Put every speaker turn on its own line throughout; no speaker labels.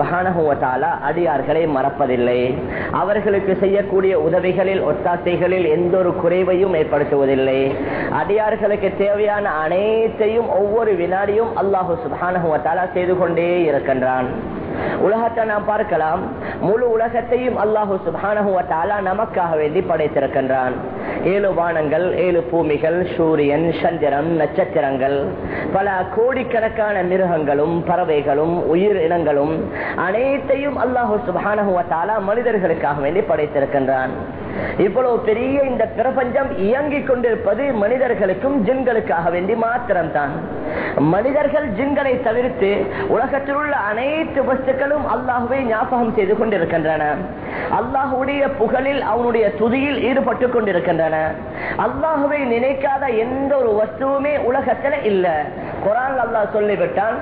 மகானகுவத்தாலா அடியார்களை மறப்பதில்லை. அவர்களுக்கு செய்யக்கூடிய உதவிகளில் ஒத்தாசைகளில் எந்த ஒரு குறைவையும் ஏற்படுத்துவதில்லை. அடியார்களுக்கு தேவையான அனைத்தையும் ஒவ்வொரு வினாடியும் அல்லாஹு சுபானகுவத்தாலா செய்து கொண்டே இருக்கின்றான். உலகத்தை நாம் பார்க்கலாம். முழு உலகத்தையும் அல்லாஹு சுபானகுவத்தாலா நமக்காக வேண்டி படைத்திருக்கின்றான். ஏழு வானங்கள் ஏழு பூமிகள் சூரியன் சந்திரன் நட்சத்திரங்கள். பல கோடிக்கணக்கான மிருகங்களும் பறவைகளும் உயிர் இனங்களும் அனைத்தையும் அல்லாஹு சுபானகுவத்தாலா மனிதர்களுக்காக வேண்டி படைத்திருக்கின்றான். இவ்வளவு பெரிய இந்த பிரபஞ்சம் இயங்கிக் கொண்டிருப்பது மனிதர்களுக்கும் ஜின்களுக்காக வேண்டி மாத்திரம்தான். மனிதர்கள் ஜின்களை தவிர்த்து உலகத்தில் உள்ள அனைத்து வஸ்துக்களும் அல்லாஹுவை ஞாபகம் செய்து கொண்டிருக்கின்றன. அல்லாஹுடைய புகழில் அவனுடைய துதியில் ஈடுபட்டு கொண்டிருக்கின்றன. அல்லாஹுவை நினைக்காத எந்த ஒரு வஸ்துவுமே உலகத்தில் இல்ல. குரான் அல்லாஹ் சொல்லிவிட்டான்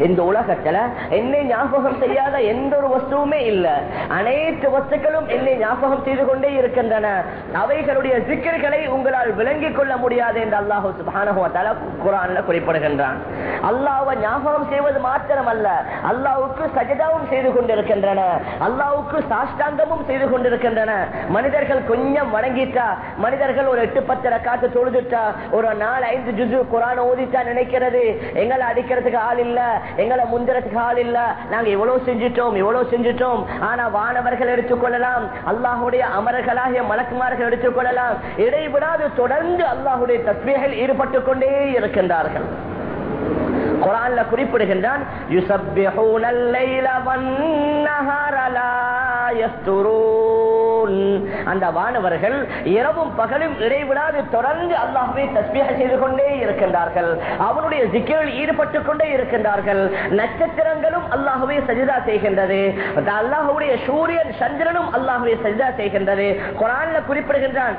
இந்த உலகத்துல என்னை ஞாபகம் செய்யாத எந்த ஒரு வஸ்துவுமே இல்ல. அனைத்து வஸ்துக்களும் என்னை ஞாபகம் செய்து கொண்டே இருக்கின்றன. அவைகளுடைய சிக்கல்களை உங்களால் விளங்கிக் கொள்ள முடியாது என்று அல்லாஹு சுபானகுவத்தால குரான்ல குறிப்பிடுகின்றான். அல்லாஹ்வை ஞாபகம் செய்வது மாத்திரமல்ல. அல்லாவுக்கு சஜிதாவும் செய்து கொண்டிருக்கின்றன. அல்லாவுக்கு சாஷ்டாங்கமும் செய்து கொண்டிருக்கின்றன. மனிதர்கள் கொஞ்சம் வணங்கிட்டா மனிதர்கள் ஒரு எட்டு பத்து ரக்காத்து தொழுதுட்டா ஒரு நாலு ஐந்து ஜுஜு குரான் ஓதிட்டா நினைக்கிற நினைக்கிறது எங்களை அடிக்கிறதுக்கு ஆள் இல்ல. எங்களை முந்திரத்துக்கு ஆள் இல்ல. நாங்க இவ்வளவு செஞ்சிட்டோம் இவ்வளவு செஞ்சிட்டோம். ஆனா வானவர்கள் எடுத்துக்கொள்ளலாம் அல்லாஹுடைய அமரர்களாகிய மலக்குமார்கள் எடுத்துக்கொள்ளலாம் இடைவிடாது தொடர்ந்து அல்லாஹுடைய தத்வேகள் ஈடுபட்டுக் கொண்டே இருக்கின்றார்கள். குரான்ல குறிப்பிடுகின்றான் யுசப்பிஹூனல் லைல வன்னஹார லா யஸ்துரூன் அந்த வானவர்கள் இரவும் பகலும் இடைவிடாது தொடர்ந்து அல்லாஹுவை தஸ்மியாக செய்து கொண்டே இருக்கின்றார்கள். அவனுடைய ஜிக்கிரில் ஈடுபட்டுக் கொண்டே இருக்கின்றார்கள். நட்சத்திரங்களும் அல்லாஹுவை சஜிதா செய்கின்றது. அல்லாஹுடைய சூரியன் சந்திரனும் அல்லாஹுவை சஜிதா செய்கின்றது. குரான்ல குறிப்பிடுகின்றான்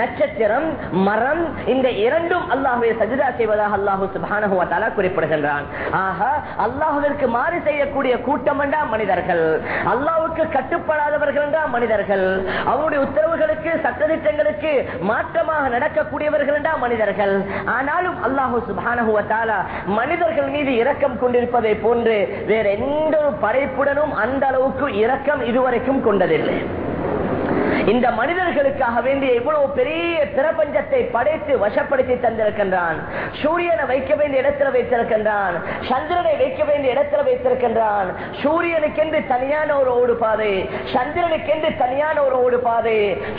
நட்சத்திரம் மரம் இந்த இரண்டும் அல்லாஹுவை சஜிதா செய்வதாக அல்லாஹு சுபானுவத்தால குறிப்பிடுகின்றான். ஆக அல்லாஹுவிற்கு மாறு செய்யக்கூடிய கூட்டம் என்றா மனிதர்கள். அல்லாவுக்கு கட்டுப்படாதவர்கள் என்றா மனிதர்கள். அவருடைய உத்தரவுகளுக்கு சட்டத்திட்டங்களுக்கு மாற்றமாக நடக்கக்கூடியவர்கள் என்றா மனிதர்கள். ஆனாலும் அல்லாஹு சுப்ஹானஹு மனிதர்கள் மீது இரக்கம் கொண்டிருப்பதை போன்று வேற எந்த ஒரு படைப்புடனும் அந்த அளவுக்கு இரக்கம் இதுவரைக்கும் கொண்டதில்லை. இந்த மனிதர்களுக்காக வேண்டிய இவ்வளவு பெரிய பிரபஞ்சத்தை படைத்து வசப்படுத்தி தந்திருக்கின்றான். சூரியனை வைக்க வேண்டிய இடத்துல வைத்திருக்கின்றான். சந்திரனை வைக்க வேண்டிய இடத்துல வைத்திருக்கின்றான். சூரியனுக்கென்று தனியான ஒரு ஓடு பாதை சந்திரனுக்கென்று தனியான ஒரு ஓடு பாதை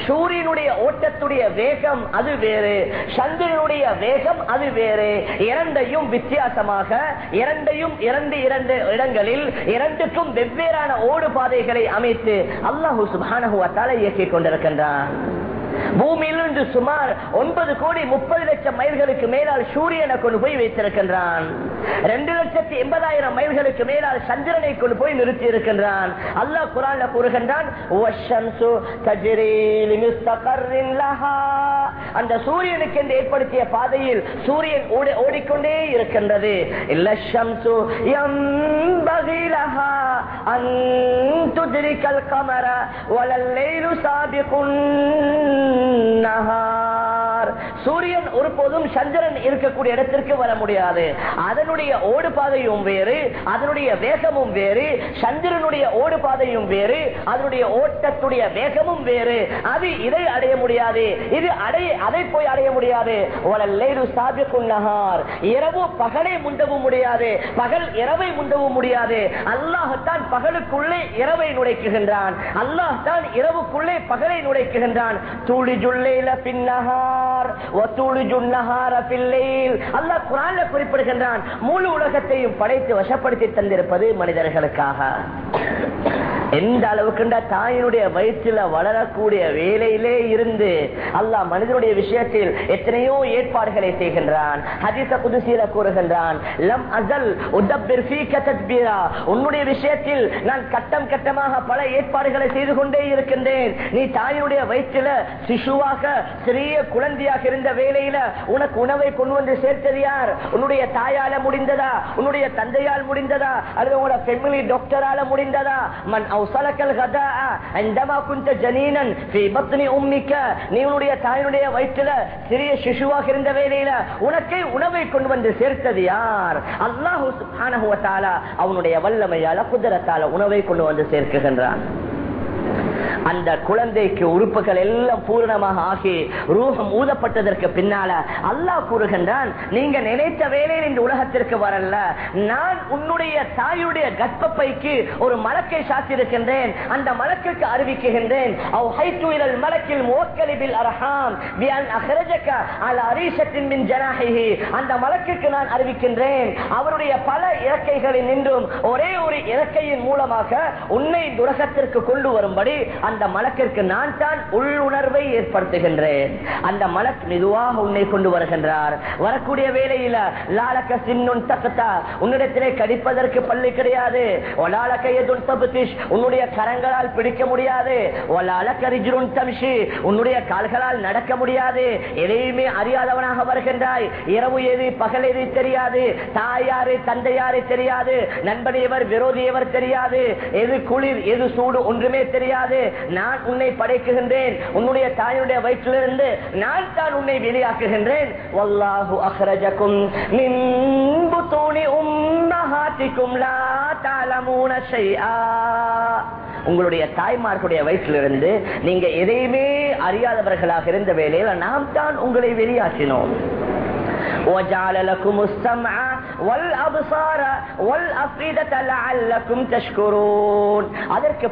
சூரியனுடைய ஓட்டத்துடைய வேகம் அது வேறு. சந்திரனுடைய வேகம் அது வேறு. இரண்டையும் வித்தியாசமாக இரண்டையும் இரண்டு இரண்டு இடங்களில் இரண்டுக்கும் வெவ்வேறான ஓடு பாதைகளை அமைத்து அல்லாஹூ சுபானஹு அத்தால இயக்கிக் ಮಾಡಿಕೊಂಡಿರಕಂದ பூமியிலிருந்து சுமார் ஒன்பது கோடி முப்பது லட்சம் மைல்களுக்கு மேலால் சூரியனை கொண்டு போய் வைத்திருக்கின்றான். ரெண்டு லட்சத்தி எண்பதாயிரம் மைல்களுக்கு மேலால் சந்திரனை கொண்டு போய் நிறுத்தி இருக்கின்றான் அல்லாஹ் குரான்ல கூறுகின்றான் அந்த சூரியனுக்கு என்று ஏற்படுத்திய பாதையில் சூரியன் ஓடிக்கொண்டே இருக்கின்றது. கமர வலல்லைலு சாபிகுன். சூரியன் ஒருபோதும் சந்திரன் இருக்கக்கூடிய இடத்திற்கு வர முடியாது. அதனுடைய ஓடு பாதையும் வேறு அதனுடைய வேகமும் வேறு சந்திரனுடைய ஓடு பாதையும் வேறு அதனுடைய ஓட்டத்துடைய வேகமும் வேறு. அது இதை அடைய முடியாது. இது அடைய அதை போய் அடைய முடியாது. இரவு பகலை முண்டவும் முடியாது. பகல் இரவை முண்டவும் முடியாது. அல்லாஹத்தான் பகலுக்குள்ளே இரவை நுழைக்குகின்றான். அல்லாஹ் தான் இரவுக்குள்ளே பகலை நுழைக்குகின்றான். குறிப்பிடுகின்றான் முழு உலகத்தையும் படைத்து வசப்படுத்தி தந்திருப்பது மனிதர்களுக்காக. எந்த அளவுக்குண்டா தாயினுடைய வயிற்றில் வளரக்கூடிய வேலையிலே இருந்து அல்லாஹ் மனிதனுடைய விஷயத்தில் எத்தனையோ ஏற்பாடுகளை செய்கின்றான். ஹதீச புதுசீல கூறுகின்றான் லம் அசல் உன்னுடைய விஷயத்தில் நான் கட்டம் கட்டமாக பல ஏற்பாடுகளை செய்து கொண்டே இருக்கின்றேன். நீ தாயினுடைய வயிற்றில சிசுவாக சிறிய குழந்தையாக இருந்த வேலையில உனக்கு உணவை கொண்டு வந்து சேர்த்தது யார்? உன்னுடைய தாயால முடிந்ததா? உன்னுடைய தந்தையால் முடிந்ததா? அல்லது உங்களோட ஃபேமிலி டாக்டரால முடிந்ததா? மண் அவசலக்கல் கதா அந்தமா குந்த ஜனீனன் விபத்னி உம்மிக்க. நீ உன்னுடைய தாயினுடைய வயிற்றுல சிறிய சிசுவாக இருந்த வேலையில உனக்கே உணவை கொண்டு வந்து சேர்த்தது யார்? அல்லாஹு அவனுடைய வல்லமையால குதிரத்தால உணவை கொண்டு வந்து சேர்க்குகின்றான். அந்த குழந்தைக்கு உறுப்புகள் எல்லாம் பூரணமாக ஆகி ரூபம் ஊதப்பட்டதற்கு பின்னால அல்லாஹ் கூறுகின்றான் நீங்க நினைத்த வேலையில் இந்த உலகத்திற்கு வரல. நான் உன்னுடைய தாயுடைய கர்ப்பப்பைக்கு ஒரு மலக்கை சாத்திருக்கின்றேன் அந்த மலக்கிற்கு அறிவிக்குகின்றேன் மலக்கில் மோக்கலிபில் அரஹாம் அந்த மலக்கிற்கு நான் அறிவிக்கின்றேன் அவருடைய பல இறக்கைகளில் நின்றும் ஒரே ஒரு இறக்கையின் மூலமாக உன்னை துரகத்திற்கு கொண்டு வரும்படி அந்த அந்த மலக்கிற்கு நான் தான் உள்ளுணர்வை ஏற்படுத்துகின்றேன். அந்த மலக் மெதுவாக உன்னை கொண்டு வருகின்றார். வரக்கூடிய வேலையில லாலக்க சின்னுன் தக்கத்தா உன்னிடத்திலே கடிப்பதற்கு பள்ளி கிடையாது. உன்னுடைய கரங்களால் பிடிக்க முடியாது. உன்னுடைய கால்களால் நடக்க முடியாது. எதையுமே அறியாதவனாக வருகின்றாய். இரவு எது பகல் எது தெரியாது. தாயாரு தந்தையாரு தெரியாது. நண்பனையவர் விரோதியவர் தெரியாது. எது குளிர் எது சூடு ஒன்றுமே தெரியாது. நான் உன்னை படைக்குகின்றேன் உன்னுடைய தாயுடைய வயிற்றிலிருந்து நான் தான் உன்னை வெளியாக்குகின்றேன் வல்லாஹு அஹ்ரஜக்கும் மின் புத்தூனி உம்மஹாத்திக்கும் லா தஅலமூன ஷைஆ உங்களுடைய தாய்மார்களுடைய வயிற்றிலிருந்து நீங்க எதையுமே அறியாதவர்களாக இருந்த வேளையில் நாம் தான் உங்களை வெளியாக்கினோம் وجعل لكم السمع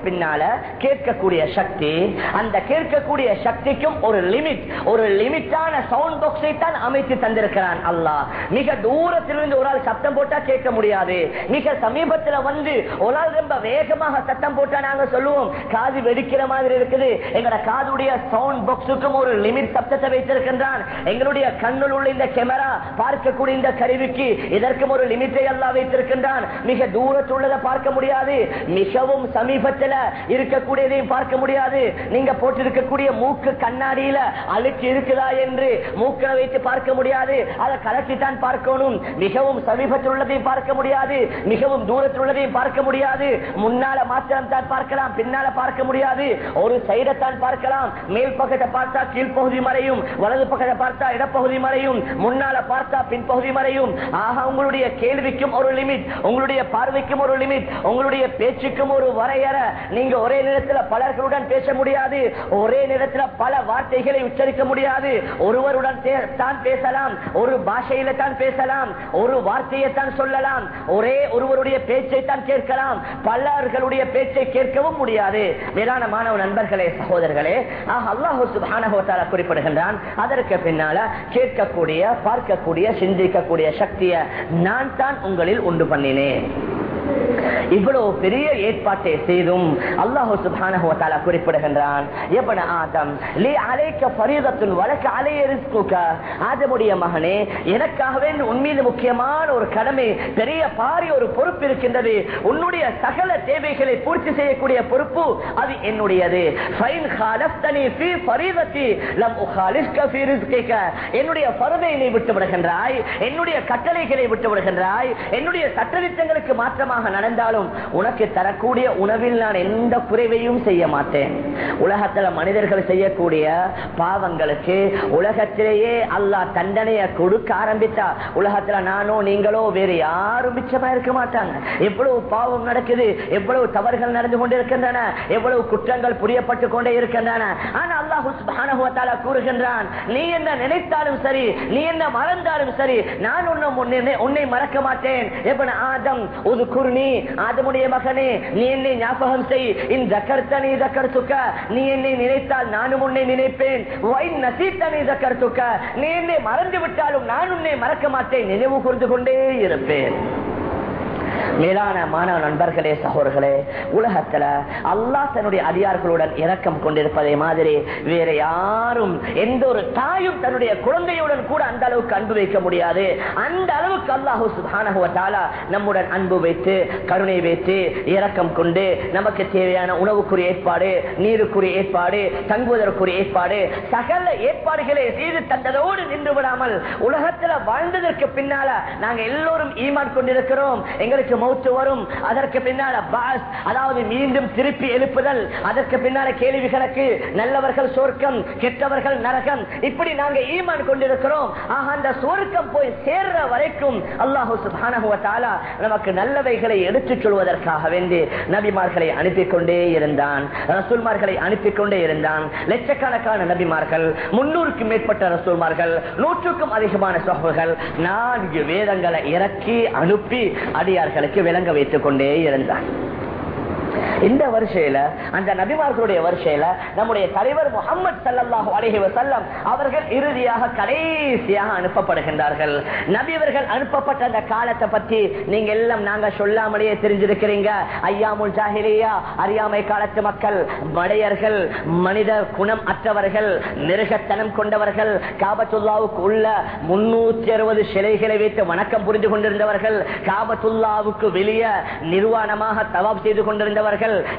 பின்னால கேட்கக்கூடிய சக்தி அந்த கேட்கக்கூடிய சக்திக்கும் ஒரு லிமிட் ஒரு லிமிட்டான சவுண்ட் பாக்ஸை தான் அமைத்து தந்திருக்கிறான் அல்லாஹ். மிக தூரத்திலிருந்து ஒரு ஆள் சத்தம் போட்டா கேட்க முடியாது. மிக சமீபத்துல வந்து ஒரு ஆள் ரொம்ப வேகமாக சத்தம் போட்டா நாங்க சொல்லுவோம் காது வெடிக்கிற மாதிரி இருக்குது. எங்கட காதுடைய சவுண்ட் பாக்ஸுக்கும் ஒரு லிமிட் சத்தத்தை வைத்திருக்கின்றான். எங்களுடைய கண்ணில் உள்ள இந்த கேமரா பார்க்கக்கூடிய இந்த கருவிக்கு இதற்கு இதற்கும் ஒரு லிமிட்டை அல்லா வைத்திருக்கின்றான். மிக தூரத்துள்ளதை பார்க்க முடியாது. மிகவும் சமீபத்தில் இருக்கக்கூடியதையும் பார்க்க முடியாது. நீங்க போட்டிருக்கக்கூடிய மூக்கு கண்ணாடியில அழுச்சி இருக்குதா என்று மூக்கை வைத்து பார்க்க முடியாது. அதை கலட்டி தான் பார்க்கணும். மிகவும் சமீபத்தில் உள்ளதையும் பார்க்க முடியாது. மிகவும் தூரத்தில் உள்ளதையும் பார்க்க முடியாது. முன்னால மாத்திரம் தான் பார்க்கலாம். பின்னால பார்க்க முடியாது. ஒரு சைடத்தான் பார்க்கலாம். மேல் பக்கத்தை பார்த்தா கீழ்ப்பகுதி மறையும். வலது பக்கத்தை பார்த்தா இடப்பகுதி மறையும். முன்னால பார்த்தா பின்பகுதி மறையும். ஆக உங்களுடைய கேள்விக்கும் ஒரு லிமிட் உங்களுடைய பார்வைக்கும் ஒரு லிமிட் உங்களுடைய பேச்சுக்கும் ஒரு வரையறை. நீங்க ஒரே நேரத்தில் பலர்களுடன் பேச முடியாது ஒரே நேரத்தில் பல வார்த்தைகளை உச்சரிக்க முடியாது. ஒருவருடன் தான் பேசலாம் ஒரு பாஷையில தான் பேசலாம் ஒரு வார்த்தையை தான் சொல்லலாம் ஒரே ஒருவருடைய பேச்சை தான் கேட்கலாம். பலர்களுடைய பேச்சை கேட்கவும் முடியாது. மேலான மாணவ நண்பர்களே சகோதரர்களே அல்லாஹு சுப்ஹானஹு குறிப்பிடுகின்றான் அதற்கு பின்னால கேட்கக்கூடிய பார்க்கக்கூடிய சிந்திக்கக்கூடிய சக்தியை நான் தான் உங்களில் உண்டு பண்ணினேன். இவ்வளவு பெரிய ஏற்பாட்டை செய்தும் அல்லாஹு சுப்ஹானஹு குறிப்பிடுகின்றான். எபன ஆதம் லீ அலைக்க ஃபரீதத்துன் வலக்க அலைய ஆதமுடைய மகனே எனக்காகவே உன் மீது முக்கியமான ஒரு கடமை பெரிய பாரி ஒரு பொறுப்பு இருக்கின்றது. உன்னுடைய சகல தேவைகளை பூர்த்தி செய்யக்கூடிய பொறுப்பு அது என்னுடையது. என்னுடைய பருதை நீ விட்டு விடுகின்றாய் என்னுடைய கட்டளைகளை விட்டு விடுகின்றாய் என்னுடைய சட்டத்திட்டங்களுக்கு மாற்றமாக நடந்தாலும் உனக்கு தரக்கூடிய உணவில் நான் எந்த குறைவையும் செய்ய மாட்டேன். உலகத்துல மனிதர்கள் செய்யக்கூடிய பாவங்களுக்கு உலகத்திலேயே அல்லாஹ் தண்டனையை கொடுக்க ஆரம்பித்தா உலகத்துல நானோ நீங்களோ வேறு யாரும் மிச்சமா இருக்க மாட்டாங்க. எவ்வளவு பாவம் நடக்குது எவ்வளவு தவறுகள் நடந்து கொண்டிருக்கின்றன எவ்வளவு குற்றங்கள் புரியப்பட்டு கொண்டே இருக்கின்றன. ஆனால் அல்லாஹு கூறுகின்றான் நீ என்ன நினைத்தாலும் சரி நீ என்ன மறந்தாலும் சரி நான் உன்னை உன்னை- மறக்க மாட்டேன். ஆதம் ஒரு குர்ணி ஆதமுடைய மகனே நீ என்னை ஞாபகம் செய். இன் ஜக்கர்த்தனி சுக்க நீ என்னை நினைத்தால் நானும் உன்னை நினைப்பேன். வைன் நசீத்தனி கருத்துக்க நீ என்னை மறந்து விட்டாலும் நான் உன்னை மறக்க மாட்டேன். நினைவு கூர்ந்து கொண்டே இருப்பேன். மேலான மாணவ நண்பர்களே சகோதரர்களே உலகத்துல அல்லா தன்னுடைய அதிகார்களுடன் இரக்கம் கொண்டிருப்பதை மாதிரி வேற யாரும் எந்த ஒரு தாயும் தன்னுடைய குழந்தையுடன் கூட அந்த அளவுக்கு அன்பு வைக்க முடியாது. அந்த அளவுக்கு அல்லாஹூ சுபானகுவத்தாலா நம்முடன் அன்பு வைத்து கருணை வைத்து இரக்கம் கொண்டு நமக்கு தேவையான உணவுக்குரிய ஏற்பாடு நீருக்குரிய ஏற்பாடு தங்குவதற்குரிய ஏற்பாடு சகல ஏற்பாடுகளை செய்து தந்ததோடு நின்று விடாமல் உலகத்துல வாழ்ந்ததற்கு பின்னால நாங்க எல்லோரும் ஈமான் கொண்டிருக்கிறோம். எங்களுக்கு மௌத்து வரும். அதற்கு பின்னால பாஸ். அதாவது மீண்டும் திருப்பி எழுப்புதல். அதற்கு பின்னால கேள்வி கணக்கு. நல்லவர்கள் சொர்க்கம் கெட்டவர்கள் நரகம். இப்படி நாங்க ஈமான் கொண்டிருக்கிறோம். ஆக அந்த சொர்க்கம் போய் சேர்ற வரைக்கும் அல்லாஹூ சுபானகுவத்தாலா நமக்கு நல்லவைகளை எடுத்துச் சொல்வதற்காக வேண்டி நபிமார்களை அனுப்பிக் கொண்டே இருந்தான். ரசூல்மார்களை அனுப்பிக் கொண்டே இருந்தான். லட்சக்கணக்கான நபிமார்கள் முன்னூறுக்கும் மேற்பட்ட ரசூல்மார்கள் நூற்றுக்கும் அதிகமான சொகுகள் நான்கு வேதங்களை இறக்கி அனுப்பி அடியார்களுக்கு விளங்க வைத்துக் கொண்டே இருந்தான். இந்த வரிசையில அந்த நபிமார்களுடைய வரிசையில நம்முடைய தலைவர் முகமது சல்லல்லாஹு அலைஹி வஸல்லம் அவர்கள் இறுதியாக கடைசியாக அனுப்பப்படுகின்றார்கள். நபிவர்கள் அனுப்பப்பட்ட அந்த காலத்தை பத்தி நீங்க எல்லாம் நாங்க சொல்லாமலேயே தெரிஞ்சிருக்கிறீங்க. ஐயாமுல் ஜாஹிலியா அறியாமை காலத்து மக்கள் மடையர்கள் மனித குணம் அற்றவர்கள் மிருகத்தனம் கொண்டவர்கள் காபத்துல்லாவுக்கு உள்ள முன்னூத்தி அறுபது சிலைகளை வைத்து வணக்கம் புரிந்து கொண்டிருந்தவர்கள் காபத்துல்லாவுக்கு வெளியே நிர்வாணமாக தவாப் செய்து கொண்டிருந்தவர்கள்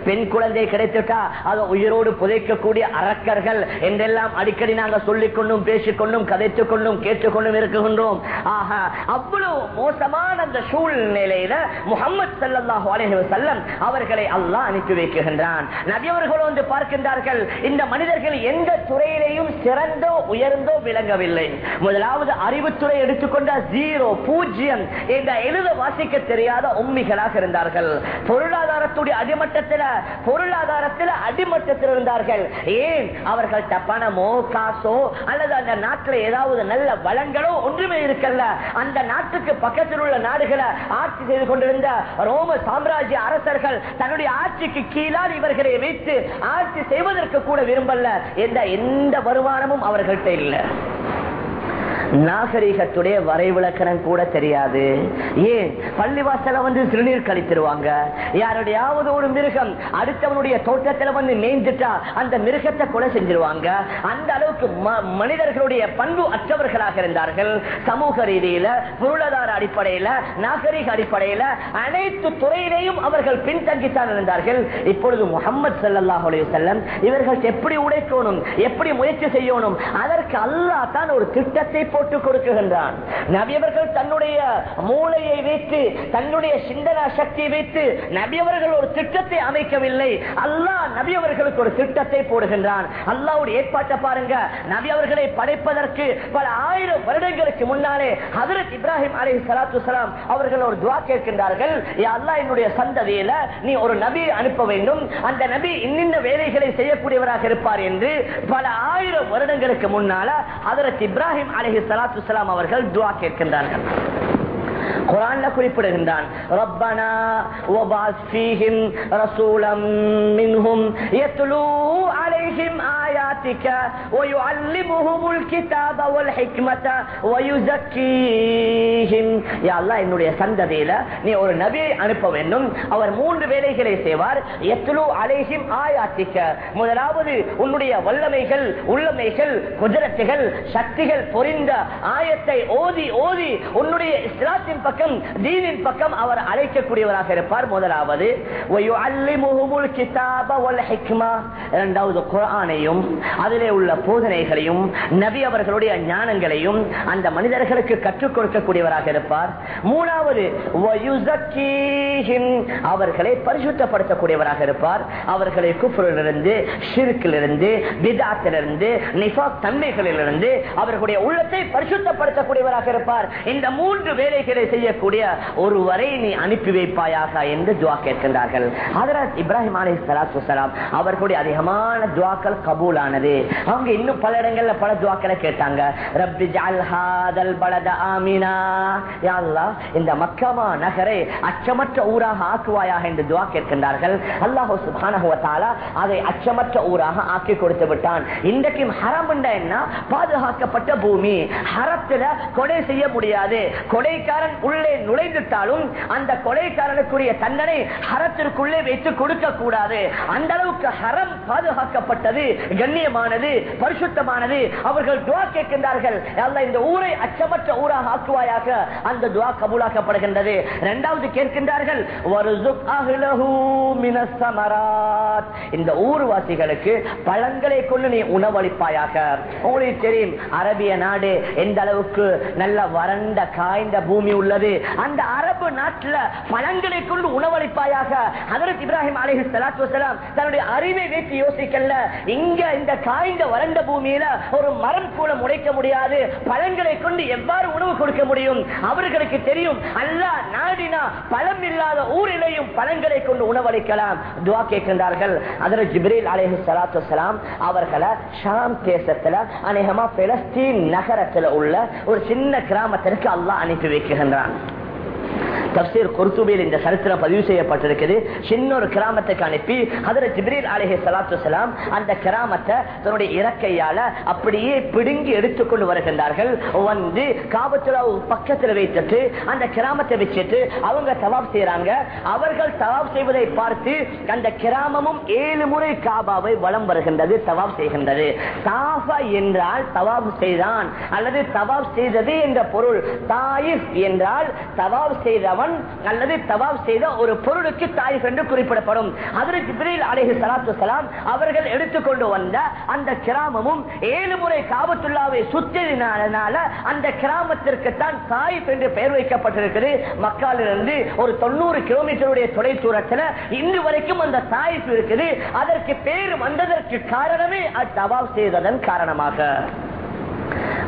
பெண் குழந்தை கிடைத்துட்டா அதை உயிரோடு புதைக்கக்கூடிய அரக்கர்கள் என்றெல்லாம் அடிக்கடி நாங்கள் சொல்லிக் கொண்டும் பேசிக்கொண்டும் கதைத்துக் கொண்டும் கேட்டுக்கொண்டும் இருக்கின்றோம். ஆக அவ்வளவு மோசமான அந்த சூழ்நிலையில முகமது சல்லாஹூ அலஹி வசல்லம் அவர்களை அல்லாஹ் அனுப்பி வைக்கின்றான். நபியவர்களும் வந்து பார்க்கின்றார்கள் இந்த மனிதர்கள் எந்த துறையிலையும் சிறந்தோ உயர்ந்தோ விளங்கவில்லை. முதலாவது அறிவுத்துறை எடுத்துக்கொண்ட ஜீரோ பூஜ்ஜியம் என்ற எழுத வாசிக்க தெரியாத உண்மைகளாக இருந்தார்கள். பொருளாதாரத்துடைய அடிமட்டத்தில் பொருளாதாரத்தில் அடிமட்டத்தில் இருந்தார்கள். ஏன்? அவர்கள் பணமோ காசோ அல்லது அந்த நாட்டில் ஏதாவது நல்ல வளங்களோ ஒன்றுமே இருக்கல்ல. அந்த நாட்டுக்கு பக்கத்தில் உள்ள நாடுகளை ஆட்சி செய்து கொண்டிருந்த ரோம சாம்ராஜ்ய அரசர்கள் தன்னுடைய ஆட்சிக்கு கீழால் இவர்களை வைத்து ஆட்சி செய்வதற்கு கூட விரும்பல. எந்த எந்த வருமானமும் அவர்கள்ட்ட இல்லை. நாகரிகத்துடைய வரைவிலக்கணம் கூட தெரியாது. ஏன்? பள்ளிவாசல வந்து சிறுநீர் கழித்திருவாங்க. யாருடையாவது ஒரு மிருகம் அடுத்தவனுடைய தோட்டத்துல வந்து மேய்ந்துட்டா அந்த மிருகத்தை கொலை செஞ்சிருவாங்க. அந்த அளவுக்கு மனிதர்களுடைய பண்பு அற்றவர்களாக இருந்தார்கள். சமூக ரீதியில பொருளாதார அடிப்படையில நாகரிக அடிப்படையில அனைத்து துறையிலையும் அவர்கள் பின்தங்கித்தான் இருந்தார்கள். இப்பொழுது முகமது சல்லாஹ் செல்லம் இவர்கள் எப்படி உடைக்கணும் எப்படி முயற்சி செய்யணும் அதற்கு அல்லாஹ் தான் ஒரு திட்டத்தை போட்டு கொடுக்குகின்றான். நபியவர்கள் தன்னுடைய மூளையை வைத்து தன்னுடைய சிந்தனா சக்தியை வைத்து நபியவர்கள் ஒரு திட்டத்தை அமைக்கவில்லை. அல்லா நபியவர்களுக்கு ஒரு திட்டத்தை போடுகின்றான். அல்லாவுடைய ஏற்பாட்டை பாருங்க. நபியவர்களை படைப்பதற்கு பல ஆயிரம் வருடங்களுக்கு முன்னாலே ஹதரத் இப்ராஹிம் அலி சலாத்து சலாம் அவர்கள் ஒரு துவா கேட்கின்றார்கள். அல்லாஹ் என்னுடைய சந்ததியில நீ ஒரு நபி அனுப்ப வேண்டும். அந்த நபி இன்னின்ன வேலைகளை செய்யக்கூடியவராக இருப்பார் என்று பல ஆயிரம் வருடங்களுக்கு முன்னால அதற்கு இப்ராஹிம் அலஹி சலாத்து சலாம் அவர்கள் துவா கேட்கின்றார்கள். குரான்ல குறிப்பிடுகின்றான். ரப்பனா வபாஸ் ஃபீஹிம் ரசூலம் மின்ஹும் யத்லூ அலைஹிம் ஆயாத்திக வயுஅல்லிமுஹுமுல் கிதாப வல் ஹிக்மத வயுஸக்கீஹிம். யா அல்லாஹ் என்னுடைய சந்ததியில நீ ஒரு நபியை அனுப்ப வேண்டும். அவர் மூன்று வேலைகளை செய்வார். யத்லூ அலைஹிம் ஆயாத்திக. முதலாவது உன்னுடைய வல்லமைகள் உள்ளமைகள் குஜரத்துகள் சக்திகள் பொறிந்த ஆயத்தை ஓதி ஓதி உன்னுடைய இஸ்லாத்தின் பக்கம் தீனின் பக்கம் அவர் அழைக்கக்கூடியவராக இருப்பார். முதலாவது இரண்டாவது குரானையும் அதிலே உள்ள போதனைகளையும் நபி அவர்களுடைய ஞானங்களையும் அந்த மனிதர்களுக்கு கற்றுக் கொடுக்கக்கூடியவராக இருப்பார். மூணாவது அவர்களை பரிசுத்தப்படுத்தக்கூடியவராக இருப்பார். அவர்களை குஃபரிலிருந்து ஷிருக்கிலிருந்து பிதாத்திலிருந்து நிஃபாக் தன்மைகளிலிருந்து அவர்களுடைய உள்ளத்தை பரிசுத்தப்படுத்தக்கூடியவராக இருப்பார். இந்த மூன்று வேலைகள் செய்யக்கூடிய ஒரு வரை நீ அனுப்பி வைப்பாயாக என்று துவா கேட்கின்றார்கள். ஹதரத் இப்ராஹிம் அலி சலாத்துலாம் அவர்களுடைய அதிகமான துவாக்கள் கபூலானது. அவங்க இன்னும் பல இடங்கள்ல பல துவாக்களை கேட்டாங்க. ரப்பி ஜல்ஹாதல் பலத ஆமினா. யா இந்த மக்கமா நகரை அச்சமற்ற ஊராக ஆக்குவாயாக என்று துவா கேட்கின்றார்கள். அல்லாஹோ சுப்ஹானஹு அதை அச்சமற்ற ஊராக ஆக்கி கொடுத்து விட்டான். இன்றைக்கும் ஹரம் என்ன பாதுகாக்கப்பட்ட பூமி. ஹரத்துல கொடை செய்ய முடியாது. கொடைக்கார கொலைக்காரன் உள்ளே நுழைந்துட்டாலும் அந்த கொலைக்காரனுக்குரிய தண்டனை ஹரத்திற்குள்ளே வைத்து கொடுக்க கூடாது. அந்த அளவுக்கு ஹரம் பாதுகாக்கப்பட்டது கண்ணியமானது பரிசுத்தமானது. அவர்கள் துவா கேட்கின்றார்கள். அல்லாஹ் இந்த ஊரை அச்சமற்ற ஊராக ஆக்குவாயாக. அந்த துவா கபூலாக்கப்படுகின்றது. இரண்டாவது கேட்கின்றார்கள் இந்த ஊர்வாசிகளுக்கு பழங்களை கொண்டு நீ உணவளிப்பாயாக. உங்களுக்கு தெரியும் அரபிய நாடு எந்த அளவுக்கு நல்ல வறண்ட காய்ந்த பூமி உள்ளது. அந்த அரபு நாட்டுல பழங்களை கொண்டு உணவளிப்பாயாக அதற்கு இப்ராஹிம் அலைஹி தன்னுடைய அறிவை வைத்து யோசிக்கல. இங்க இந்த காய்ந்த வறண்ட பூமியில ஒரு மரம் கூட முளைக்க முடியாது. பழங்களை கொண்டு எவ்வாறு உணவு கொடுக்க முடியும்? அவர்களுக்கு தெரியும். அல்லாஹ் நாடினா பழம் இல்லாத ஊரிலேயும் பழங்களை கொண்டு உணவளிக்கலாம். துவா கேட்கின்றார்கள். அதில் ஜிப்ரீல் அலைஹி சலாத்து வஸலாம் அவர்களை ஷாம் தேசத்துல அநேகமா பெலஸ்தீன் நகரத்துல உள்ள ஒரு சின்ன கிராமத்திற்கு அல்லாஹ் அனுப்பி வைக்கின்றான் தப்சீர் குர்துபியில் இந்த சரித்திரம் பதிவு செய்யப்பட்டிருக்குது. சின்ன ஒரு கிராமத்துக்கு அனுப்பி அதில் ஜிப்ரீல் அலிஹி சலாத்து சலாம் அந்த கிராமத்தை தன்னுடைய இறக்கையால அப்படியே பிடுங்கி எடுத்துக்கொண்டு வருகின்றார்கள். வந்து காபத்துல பக்கத்தில் வைத்துட்டு அந்த கிராமத்தை வச்சுட்டு அவங்க தவாப் செய்யறாங்க அவர்கள் தவாப் செய்வதை பார்த்து அந்த கிராமமும் ஏழு முறை காபாவை வளம் வருகின்றது தவாப் செய்கின்றது. தாஃபா என்றால் தவாப் செய்தான். அல்லது தவாப் செய்தது என்ற பொருள் தாயிஃப் என்றால் தவாப் செய்த செய்தவன் அல்லது தவாப் செய்த ஒரு பொருளுக்கு தாயிஃப் என்று குறிப்பிடப்படும். அதற்கு பிரில் அலைஹி சலாத்து சலாம் அவர்கள் எடுத்துக்கொண்டு வந்த அந்த கிராமமும் ஏழு முறை காபத்துள்ளாவை சுத்தினால அந்த கிராமத்திற்கு தான் தாயிஃப் என்று பெயர் வைக்கப்பட்டிருக்கிறது. மக்காலிலிருந்து ஒரு தொண்ணூறு கிலோமீட்டருடைய தொலை தூரத்தில் இன்று வரைக்கும் அந்த தாயிஃப் இருக்குது. அதற்கு பேர் வந்ததற்கு காரணமே அத்தவாப் செய்ததன் காரணமாக.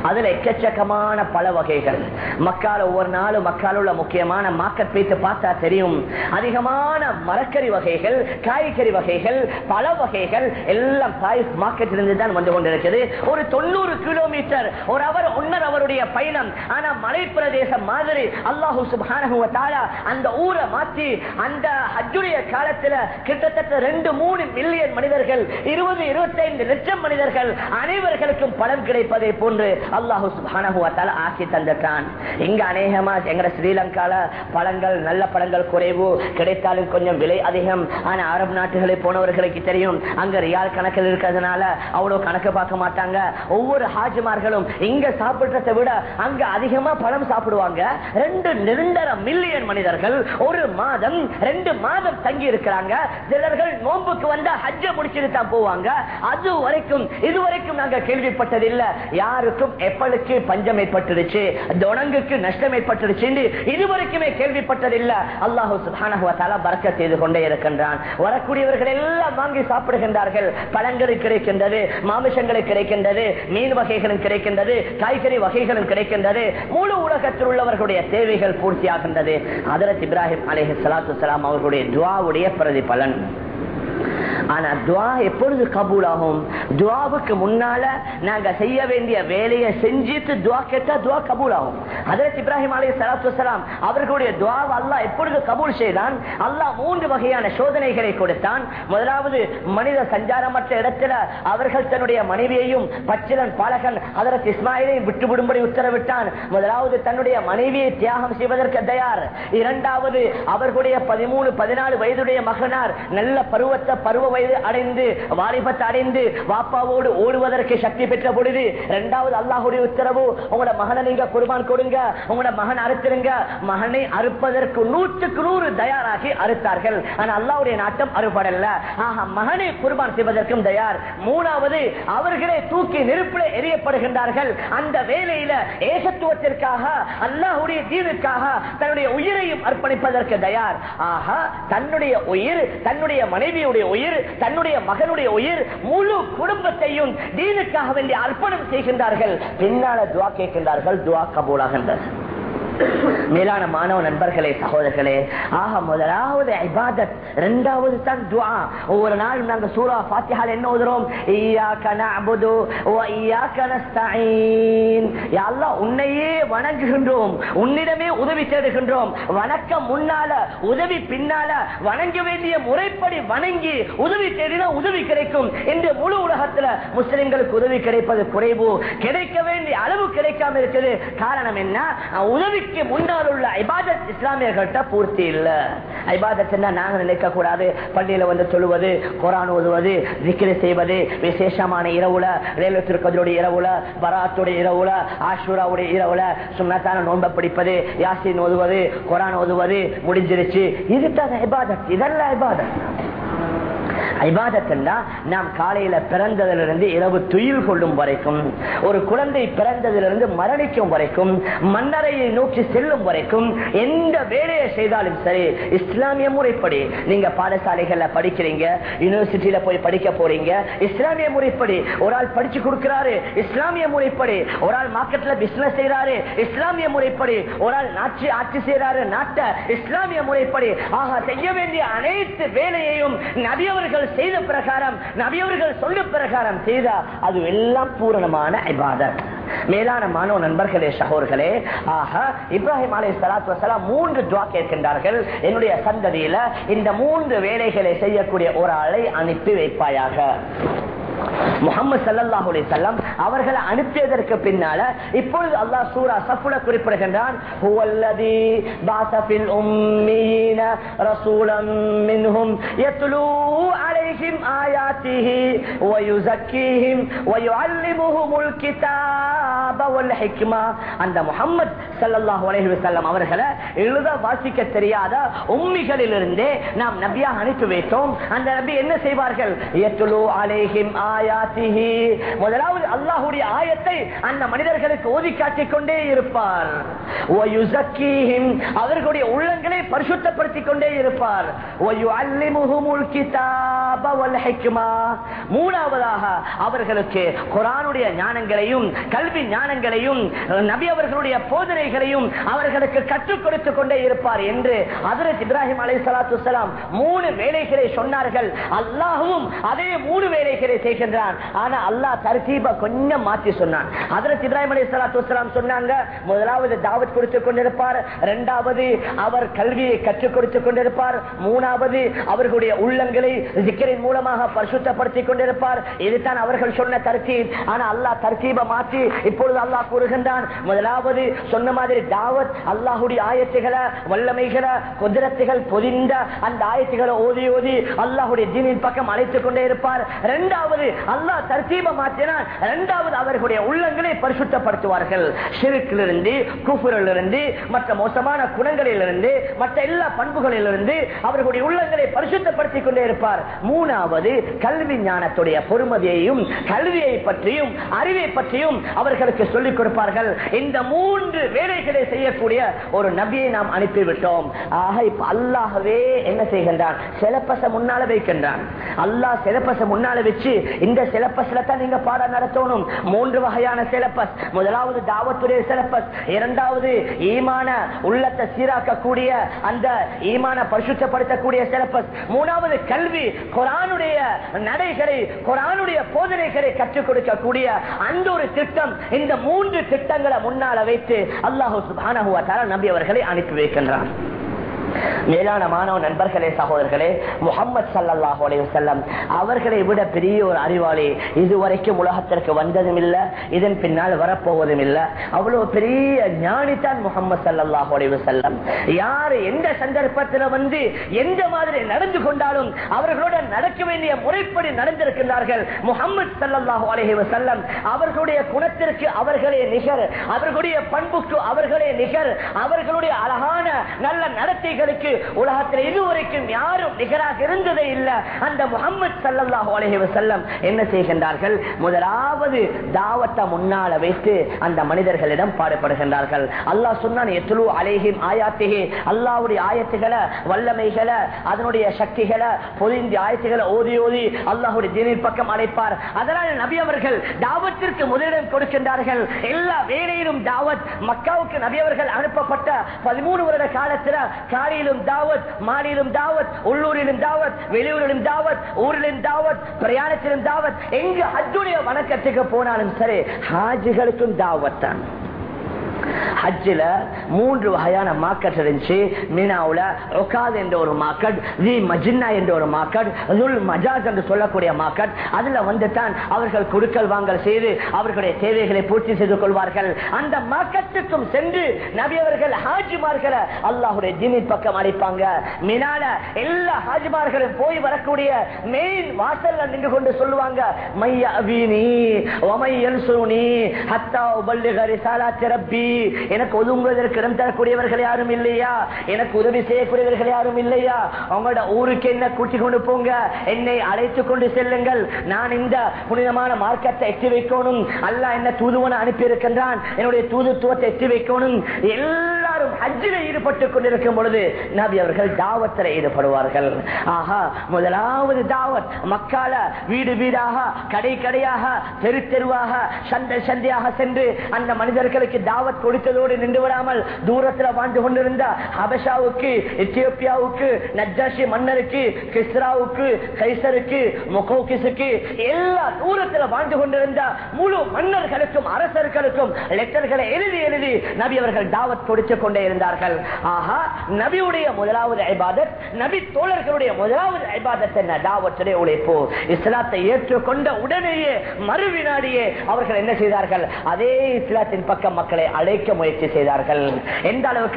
அதுல எக்கச்சக்கமான பல வகைகள். மக்கால ஒவ்வொரு நாளும் மக்கால் உள்ள முக்கியமான மார்க்கெட் வைத்து பார்த்தா தெரியும். அதிகமான மரக்கறி வகைகள் காய்கறி வகைகள் பல வகைகள் எல்லாம் தாய் மார்க்கெட்டிலிருந்து தான் வந்து கொண்டிருக்கிறது ஒரு தொண்ணூறு கிலோமீட்டர் ஒரு அவர் ஒன்னர் அவருடைய பயணம். ஆனா மலை பிரதேசம் மாதிரி அல்லாஹூ சுபானஹு தாழா அந்த ஊரை மாற்றி அந்த ஹஜ்ஜுடைய காலத்துல கிட்டத்தட்ட ரெண்டு மூணு மில்லியன் மனிதர்கள் இருபது இருபத்தைந்து லட்சம் மனிதர்கள் அனைவர்களுக்கும் பலன் கிடைப்பதை போன்று அல்லாஹு சுப்ஹானஹு ஆக்கி தந்துட்டான். இங்க அநேகமா எங்க ஸ்ரீலங்கால பழங்கள் நல்ல பழங்கள் குறைவு கிடைத்தாலும் கொஞ்சம் விலை அதிகம். ஆனா அரபு நாட்டுகளை போனவர்களுக்கு தெரியும் அங்க ரியால் கணக்கில் இருக்கிறதுனால அவ்வளவு கணக்கு பார்க்க மாட்டாங்க. ஒவ்வொரு ஹாஜிமார்களும் இங்க சாப்பிடுறதை விட அங்க அதிகமா பழம் சாப்பிடுவாங்க. ரெண்டு நிரந்தர மில்லியன் மனிதர்கள் ஒரு மாதம் ரெண்டு மாதம் தங்கி இருக்கிறாங்க. சிலர்கள் நோன்புக்கு வந்தா ஹஜ்ஜ முடிச்சுட்டு தான் போவாங்க. அது வரைக்கும் இதுவரைக்கும் நாங்க கேள்விப்பட்டதில்லை. யாருக்கும் எப்பளுக்கு பஞ்சம் ஏற்பட்டுருச்சு தொடங்குக்கு நஷ்டம் ஏற்பட்டுருச்சு இதுவரைக்குமே கேள்விப்பட்டதில்லை. அல்லாஹு சுப்ஹானஹு பறக்க செய்து கொண்டே இருக்கின்றான். வரக்கூடியவர்கள் எல்லாம் வாங்கி சாப்பிடுகின்றார்கள். பழங்கள் கிடைக்கின்றது மாமிசங்கள் கிடைக்கின்றது மீன் வகைகளும் கிடைக்கின்றது காய்கறி வகைகளும் கிடைக்கின்றது. முழு உலகத்தில் உள்ளவர்களுடைய தேவைகள் பூர்த்தியாகின்றது. அதரத் இப்ராஹிம் அலைஹி ஸலாத்து வஸலாம் அவர்களுடைய துவாவுடைய பிரதிபலன். ஆனா துவா எப்பொழுது கபூல் ஆகும் துவாவுக்கு முன்னால நாங்க செய்ய வேண்டிய வேலையை செஞ்சுட்டு துவா கேட்டா துவா கபூல் ஆகும் அதற்கு இப்ராஹிம் அலி சலாத்து வலாம் அவர்களுடைய துவாவை அல்லாஹ் எப்பொழுது கபூல் செய்தான்? அல்லாஹ் மூன்று வகையான சோதனைகளை கொடுத்தான். முதலாவது மனித சஞ்சாரமற்ற இடத்துல அவர்கள் தன்னுடைய மனைவியையும் பச்சிலன் பாலகன் அதற்கு இஸ்மாயிலையும் விட்டுவிடும்படி உத்தரவிட்டான். முதலாவது தன்னுடைய மனைவியை தியாகம் செய்வதற்கு தயார். இரண்டாவது அவர்களுடைய பதிமூணு பதினாலு வயதுடைய மகனார் நல்ல பருவத்தை பருவ வயது அடைந்து வாலிபத்தை அடைந்து வாப்பாவோடு ஓடுவதற்கு சக்தி பெற்ற பொழுது இரண்டாவது அல்லாஹுடைய உத்தரவு உங்களோட மகனை நீங்க குர்பான் கொடுங்க உங்களோட மகன் அறுத்துருங்க. மகனை அறுப்பதற்கு நூற்றுக்கு நூறு தயாராகி அறுத்தார்கள். ஆனா அல்லாவுடைய நாட்டம் அறுபடல. ஆக மகனை குர்பான் செய்வதற்கும் தயார். மூணாவது அவர்களே தூக்கி நெருப்பில் எரியப்படுகின்றார்கள் அந்த வேலையில ஏகத்துவத்திற்காக அல்லாஹுடைய தீனுக்காக தன்னுடைய உயிரையும் அர்ப்பணிப்பதற்கு தயார். ஆக தன்னுடைய உயிர் தன்னுடைய மனைவியுடைய உயிர் தன்னுடைய மகனுடைய உயிர் முழு குடும்பத்தையும் தீனுக்காக வேண்டிய அர்ப்பணம் செய்கின்றார்கள். பின்னால துவா கேட்கின்றார்கள் துவா கபூலாகின்றது. மேலான மாணவ நண்பர்களே சகோதரர்களே ஆக முதலாவது இரண்டாவது தான் ஒவ்வொரு நாள் நாங்க சூரா பாத்தியால் என்ன ஓதுறோம்? உன்னையே வணங்குகின்றோம் உன்னிடமே உதவி தேடுகின்றோம். வணக்கம் முன்னால உதவி பின்னால வணங்க வேண்டிய முறைப்படி வணங்கி உதவி தேடினா உதவி கிடைக்கும். என்று முழு உலகத்துல முஸ்லிம்களுக்கு உதவி கிடைப்பது குறைவு. கிடைக்க வேண்டிய அளவு கிடைக்காம இருக்குது காரணம் என்ன? உதவி தொழுகைக்கு முன்னால் உள்ள ஐபாதத் இஸ்லாமியர்கள்ட்ட பூர்த்தி இல்ல. ஐபாதத் நாங்க நினைக்க கூடாது பள்ளியில வந்து தொழுவது குரான் ஓதுவது விக்கிரி செய்வது விசேஷமான இரவுல ரயில்வே இரவுல பராத்துடைய இரவுல ஆஷூராவுடைய இரவுல சுண்ணத்தான நோன்பை பிடிப்பது யாசின் ஓதுவது குரான் ஓதுவது முடிஞ்சிருச்சு. இதுதான் ஐபாதத் இதெல்லாம் ஐபாதத் ஐபாதத்தா நாம் காலையில பிறந்ததிலிருந்து இரவு துயில் கொள்ளும் வரைக்கும் ஒரு குழந்தை பிறந்ததிலிருந்து மரணிக்கும் வரைக்கும் மன்னரையை நோக்கி செல்லும் வரைக்கும் எந்த வேலையை செய்தாலும் சரி இஸ்லாமிய முறைப்படி நீங்க பாடசாலைகள்ல படிக்கிறீங்க யூனிவர்சிட்டியில போய் படிக்க போறீங்க இஸ்லாமிய முறைப்படி ஒரு ஆள் படிச்சு கொடுக்கிறாரு இஸ்லாமிய முறைப்படி ஒரு ஆள் மார்க்கெட்ல பிசினஸ் செய்யறாரு இஸ்லாமிய முறைப்படி ஒரு ஆள் நாட்டு ஆட்சி செய்யறாரு நாட்டை இஸ்லாமிய முறைப்படி ஆக செய்ய வேண்டிய அனைத்து வேலையையும் நபியவர்கள் செய்த பிரகாரம் நபியவர்கள் சொன்ன பிரகாரம் செய்தா அது எல்லாம் பூரணமான ஐபாதத் மேலான மாணவ நண்பர்களே சகோர்களே ஆக இப்ராஹிம் அலை சலாத்து வசலாம் மூன்று துவா கேட்கின்றார்கள். என்னுடைய சந்ததியில இந்த மூன்று வேலைகளை செய்யக்கூடிய ஒரு ஆளை அனுப்பி வைப்பாயாக. முகமது சல்லாஹுலே செல்லம் அவர்களை அனுப்பியதற்கு பின்னால இப்பொழுது அல்லாஹ் சூரா சஃபுல குறிப்பிடுகின்றான் அந்த முஹம்மத் ஸல்லல்லாஹு அலைஹி அவர்களை எழுத வாசிக்க தெரியாத உம்மிகளிலிருந்தே நாம் நபியாக அனுப்பி வைத்தோம். அந்த நபி என்ன செய்வார்கள்? யத்லூ அலைஹிம் ஆயாத்திஹி. முதலாவது அல்லாஹுடைய ஆயத்தை அந்த மனிதர்களுக்கு ஓதி காட்டிக் கொண்டே இருப்பார். அவர்களுடைய உள்ளங்களை பரிசுத்தப்படுத்திக் கொண்டே இருப்பார். மூணாவதாக அவர்களுக்கு குரானுடைய ஞானங்களையும் கல்வி ஞானங்களையும் நபி அவர்களுடைய போதனைகளையும் அவர்களுக்கு கற்றுக் கொடுத்துக் கொண்டே இருப்பார் என்று அதரத் இப்ராஹிம் அலை சலாத்து மூணு வேலைகளை சொன்னார்கள். அல்லாஹும் அதே மூணு வேலைகளை செய்கின்றான் ஆனா அல்லாஹ் தர்தீப கொஞ்சம் மாற்றி சொன்னான். இப்ராஹிம் சொன்னாங்க முதலாவது தாவத் கொண்டிருப்பார் இரண்டாவது அவர் கல்வியை கற்றுக் கொண்டிருப்பார் மூணாவது அவர்களுடைய உள்ளங்களை மூலமாக பரிசுத்தப்படுத்திக் கொண்டிருப்பார். இதுதான் அவர்கள் சொன்ன தர்த்தீப் ஆனா தர்த்தீப மாற்றி இப்பொழுது கூறுகின்றான் முதலாவது சொன்ன மாதிரி தாவத் அல்லாஹுடைய ஆயத்துகளை வல்லமைகளை குதிரத்துகள் பொதிந்த அந்த ஆயத்துகளை ஓதி ஓதி அல்லாஹுடைய தீனின் பக்கம் அழைத்துக் கொண்டே இருப்பார். இரண்டாவது அல்லாஹ் தர்த்தீப மாற்றினால் இரண்டாவது அவர்களுடைய உள்ளங்களை பரிசுத்தப்படுத்துவார்கள். சிறுக்கிலிருந்து குஃபுரிலிருந்து மற்ற மோசமான குணங்களிலிருந்து மற்ற எல்லா பண்புகளிலிருந்து அவர்களுடைய உள்ளங்களை பரிசுத்தப்படுத்திக் கொண்டே இருப்பார். மூணாவது கல்வி ஞானத்துடைய பொறுமதியையும் கல்வியை பற்றியும் அறிவை பற்றியும் அவர்களுக்கு சொல்லிக் கொடுப்பார்கள். இந்த மூன்று வேலைகளை செய்யக்கூடிய ஒரு நபியை நாம் அனுப்பிவிட்டோம். ஆக இப்ப அல்லாகவே என்ன செய்கின்றான்? சிலப்பச முன்னால வைக்கின்றான். அல்லாஹ் சிலப்பச முன்னால வச்சு இந்த சிலப்பஸ்ல தான் நீங்க பாடம் நடத்தணும். மூன்று வகையான சிலப்பஸ். முதலாவது தாவத்துடைய சிலப்பஸ். இரண்டாவது ஈமான உள்ளத்தை சீராக்கக்கூடிய அந்த ஈமான பரிசுத்தப்படுத்தக்கூடிய சிலப்பஸ். மூணாவது கல்வி குரானுடைய நடைகளை குரானுடைய போதனைகளை கற்றுக் கொடுக்கக்கூடிய அந்த ஒரு திட்டம் இந்த மூன்று திட்டங்களை முன்னால வைத்து அல்லாஹு தர நம்பியவர்களை அவர்களை அனுப்பி வைக்கின்றான். மேலானமான நண்பர்களே சகோதரர்களே முகமது சல்லாஹ் அலைவசல்லம் அவர்களை விட பெரிய ஒரு அறிவாளி இதுவரைக்கும் உலகத்திற்கு வந்ததும் இல்லை இதன் பின்னால் வரப்போவதும் இல்லை. அவ்வளவு பெரிய ஞானித்தான் முகமது சல்லாஹ் அலைவசல்லம் யார் எந்த சந்தர்ப்பத்தில் வந்து எந்த மாதிரி நடந்து கொண்டாலும் அவர்களோட நடக்க வேண்டிய முறைப்படி நடந்திருக்கின்றார்கள். முகமது சல்லாஹ் அலஹி வசல்லம் அவர்களுடைய குணத்திற்கு அவர்களே நிகர் அவர்களுடைய பண்புக்கு அவர்களே நிகர் அவர்களுடைய அழகான நல்ல நடத்தை நபிகளுக்கு உலகத்தில் இதுவரைக்கும் யாரும் நிகராக இருந்ததே இல்லை. அந்த முகமது சல்லாஹூ அலஹி வசல்லம் என்ன செய்கின்றார்கள்? முதலாவது தாவத்தை முன்னால வைத்து அந்த மனிதர்களிடம் பாடுபடுகின்றார்கள். அல்லாஹ் சொன்னான் எத்துலு அலேஹிம் ஆயாத்திகே அல்லாவுடைய ஆயத்துகளை வல்லமைகளை அதனுடைய சக்திகளை பொதிந்த ஆயத்துகளை ஓதி ஓதி அல்லாஹுடைய தீனின் பக்கம் அழைப்பார். அதனால் நபி அவர்கள் தாவத்திற்கு முதலிடம் கொடுக்கின்றார்கள். எல்லா வேலையிலும் தாவத் மக்காவுக்கு நபி அவர்கள் அனுப்பப்பட்ட பதிமூணு வருட காலத்தில் காலையிலும் தாவத் மாடியிலும் தாவத் உள்ளூரிலும் தாவத் வெளியூரிலும் தாவத் ஊரிலும் தாவத் பிரயாணத்திலும் தாவத் எங்கு அஜுடைய வணக்கத்துக்கு போனாலும் சரி ஹாஜிகளுக்கும் தாவத் தான் ஹஜ்ஜில் மூன்று வகையான மார்க்கெட் இருந்துச்சு. மீனாவில் ஒகாத் என்ற ஒரு மார்க்கெட் தி மஜின்னா என்ற ஒரு மார்க்கெட் துல் மஜாஸ் என்று சொல்லக்கூடிய மார்க்கெட். அதில் வந்து தான் அவர்கள் குடுக்கல் வாங்கல் செய்து அவர்களுடைய தேவைகளை பூர்த்தி செய்து கொள்வார்கள். அந்த மார்க்கெட்டுக்கும் சென்று நபியவர்கள் ஹாஜிமார்களை அல்லாஹுடைய ஜிமின் பக்கம் அழைப்பாங்க. மினால எல்லா ஹாஜிமார்களும் போய் வரக்கூடிய மெயின் வாசல்ல நின்று கொண்டு சொல்லுவாங்க. மையா அபினி ஒமையல் சூனி ஹத்தா உபல்லிக சாலா ரப்பி எனக்கு ஒதுங்குவதற்கு இடம் தரக்கூடியவர்கள் யாரும் இல்லையா? எனக்கு உதவி செய்யக்கூடியவர்கள் யாரும் இல்லையா? உங்களோட ஊருக்கு என்ன கூட்டிக் கொண்டு போங்க? என்னை அழைத்துக் கொண்டு செல்லுங்கள். நான் இந்த புனிதமான மார்க்கத்தை எட்டி வைக்கணும். அல்ல என்ன தூதுவன அனுப்பி இருக்கின்றான் என்னுடைய தூதுத்துவத்தை எட்டி வைக்கணும். எல்லா ஹஜ்ஜில ஈடுபட்டுக் கொண்டிருக்கும் பொழுது நபி அவர்கள் தாவத்தில் ஈடுபடுவார்கள். ஆஹா முதலாவது தாவத் மக்கால வீடு வீடாக கடை கடையாக தெரு தெருவாக சந்தை சந்தையாக சென்று அந்த மனிதர்களுக்கு தாவத் கொடுத்ததோடு நின்று விடாமல் தூரத்தில் வாழ்ந்து கொண்டிருந்த ஹபஷாவுக்கு எத்தியோப்பியாவுக்கு நஜாஷி மன்னருக்கு கிஸ்ராவுக்கு கைசருக்கு மொகோகிசுக்கு எல்லா தூரத்தில் வாழ்ந்து கொண்டிருந்த முழு மன்னர்களுக்கும் அரசர்களுக்கும் லெட்டர்களை எழுதி எழுதி நபி அவர்கள் தாவத் கொடுத்து கொண்டே இருந்தார்கள் ஆஹா நபியுடைய முதலாவது ஐபாதத் நபி தோழர்களுடைய முதலாவது ஐபாதத் என்ன? தாவத்துடைய உழைப்பு. இஸ்லாத்தை ஏற்றுக்கொண்ட உடனேயே மறுவினாடியே அவர்கள் என்ன செய்தார்கள்? அதே இஸ்லாத்தின் பக்கம் மக்களை அழைக்க முயற்சி செய்தார்கள். எந்த அளவுக்கு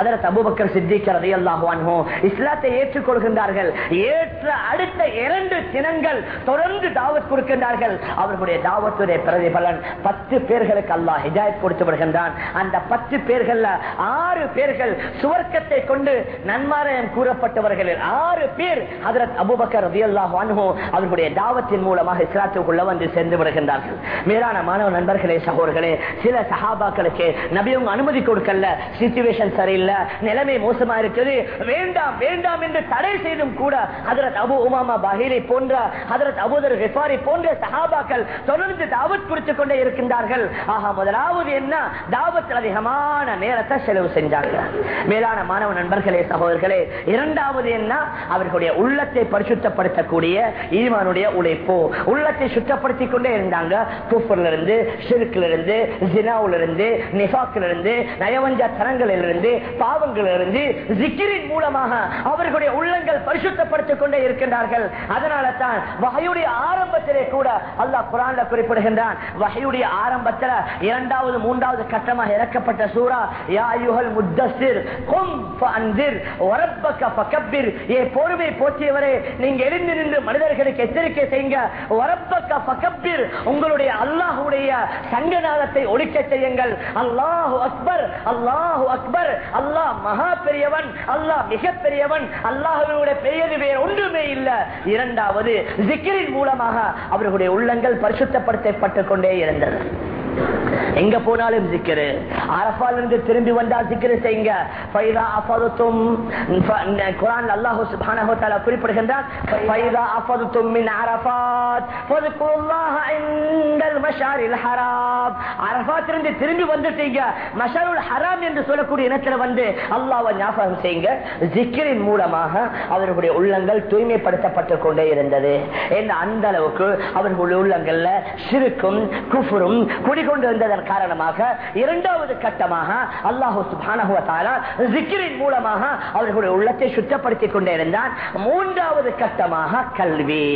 அதற்கு அபுபக்கர் சித்திக்கிறது அல்லாஹுவான்ஹோ இஸ்லாத்தை ஏற்றுக்கொள்கின்றார்கள். ஏற்ற அடுத்த இரண்டு தினங்கள் தொடர்ந்து தாவத் கொடுக்கின்றார்கள். அவர்களுடைய தாவத்துடைய பிரதிபலன் பத்து பேர்களுக்கு அல்லாஹ் ஹிஜாயத் கொடுத்து வருகின்றான் அந்த பத்து பேர்கள் ஆறு ஆறு பேர்கள் சுவர்க்கத்தை கொண்டு நன்மாராயம் கூறப்பட்டவர்களில் ஆறு பேர் அதரத் அபுபக்கர் ரதியல்லாஹு அவர்களுடைய தாவத்தின் மூலமாக இஸ்லாத்துக்குள்ள வந்து சேர்ந்து விடுகின்றார்கள். மேலான மாணவ நண்பர்களே சகோதரர்களே சில சஹாபாக்களுக்கு நபியும் அனுமதி கொடுக்கல சிச்சுவேஷன் சரியில்லை நிலைமை மோசமா இருக்குது வேண்டாம் வேண்டாம் என்று தடை செய்தும் கூட அதரத் அபு உமாமா பஹீரை போன்ற அதரத் அபுதர் ஹிஃபாரி போன்ற சஹாபாக்கள் தொடர்ந்து தாவத் குறித்துக் கொண்டே இருக்கின்றார்கள். ஆக முதலாவது என்ன? தாவத்தில் அதிகமான நேரத்தை செலவு செஞ்சாங்க. மேலான மாணவ நண்பர்களே சகோதரர்களே இரண்டாவது என்ன? அவர்களுடைய உள்ளத்தை பரிசுத்தப்படுத்தக்கூடிய ஈமானுடைய உழைப்பு. உள்ளத்தை சுத்தப்படுத்திக் கொண்டே இருந்தாங்க. குஃபர்ல இருந்து ஷிருக்குல இருந்து ஜினாவுல இருந்து நிஃபாக்கில் இருந்து நயவஞ்ச தரங்களில் இருந்து பாவங்களில் இருந்து ஜிக்கிரின் மூலமாக அவர்களுடைய உள்ளங்கள் பரிசுத்தப்படுத்திக் கொண்டே இருக்கின்றார்கள். அதனால தான் வகையுடைய ஆரம்பத்திலே கூட அல்லாஹ் குரான்ல குறிப்பிடுகின்றான். வகையுடைய ஆரம்பத்தில் இரண்டாவது மூன்றாவது கட்டமாக இறக்கப்பட்ட சூரா யா அய்யுஹல் கும் வரப்பக ஃபகப்பிர். ஏ பொறுமை போற்றியவரே நீங்க எழுந்து நின்று மனிதர்களுக்கு எச்சரிக்கை செய்யுங்க. வரப்பக ஃபகப்பிர். உங்களுடைய அல்லாஹ்வுடைய சங்கநாதத்தை ஒழிக்க செய்யுங்கள். அல்லாஹ் அக்பர் அல்லாஹ் அக்பர். அல்லாஹ் மகா பெரியவன் அல்லாஹ் மிக பெரியவன் அல்லாஹுடைய பெயர் வேறு ஒன்றுமே இல்லை. இரண்டாவது ஜிக்கிரின் மூலமாக அவர்களுடைய உள்ளங்கள் பரிசுத்தப்படுத்தப்பட்டுக் கொண்டே இருந்தது. எங்க போனாலும் சிக்கரு. அரபால் இருந்து திரும்பி வந்தா சிக்கரு செய்யுங்க. குரான் அல்லாஹு குறிப்பிடுகின்றார். ஃபைதா திரும்பி வந்துட்டீங்க. மஷாருல் ஹராம் என்று சொல்லக்கூடிய இனத்துல வந்து அல்லாஹ்வை ஞாபகம் செய்யுங்க. ஜிக்கரின் மூலமாக அவர்களுடைய உள்ளங்கள் தூய்மைப்படுத்தப்பட்டுக் கொண்டே இருந்தது. அந்த அளவுக்கு அவர்களுடைய உள்ளங்கள்ல சிறுக்கும் குஃபுரும் குடி குடிகொண்டு வந்ததன் காரணமாக இரண்டாவது கட்டமாக அல்லாஹு சுப்ஹானஹு வ மூலமாக அவர்களுடைய உள்ளத்தை சுத்தப்படுத்திக் கொண்டே இருந்தான். மூன்றாவது கட்டமாக கல்வி.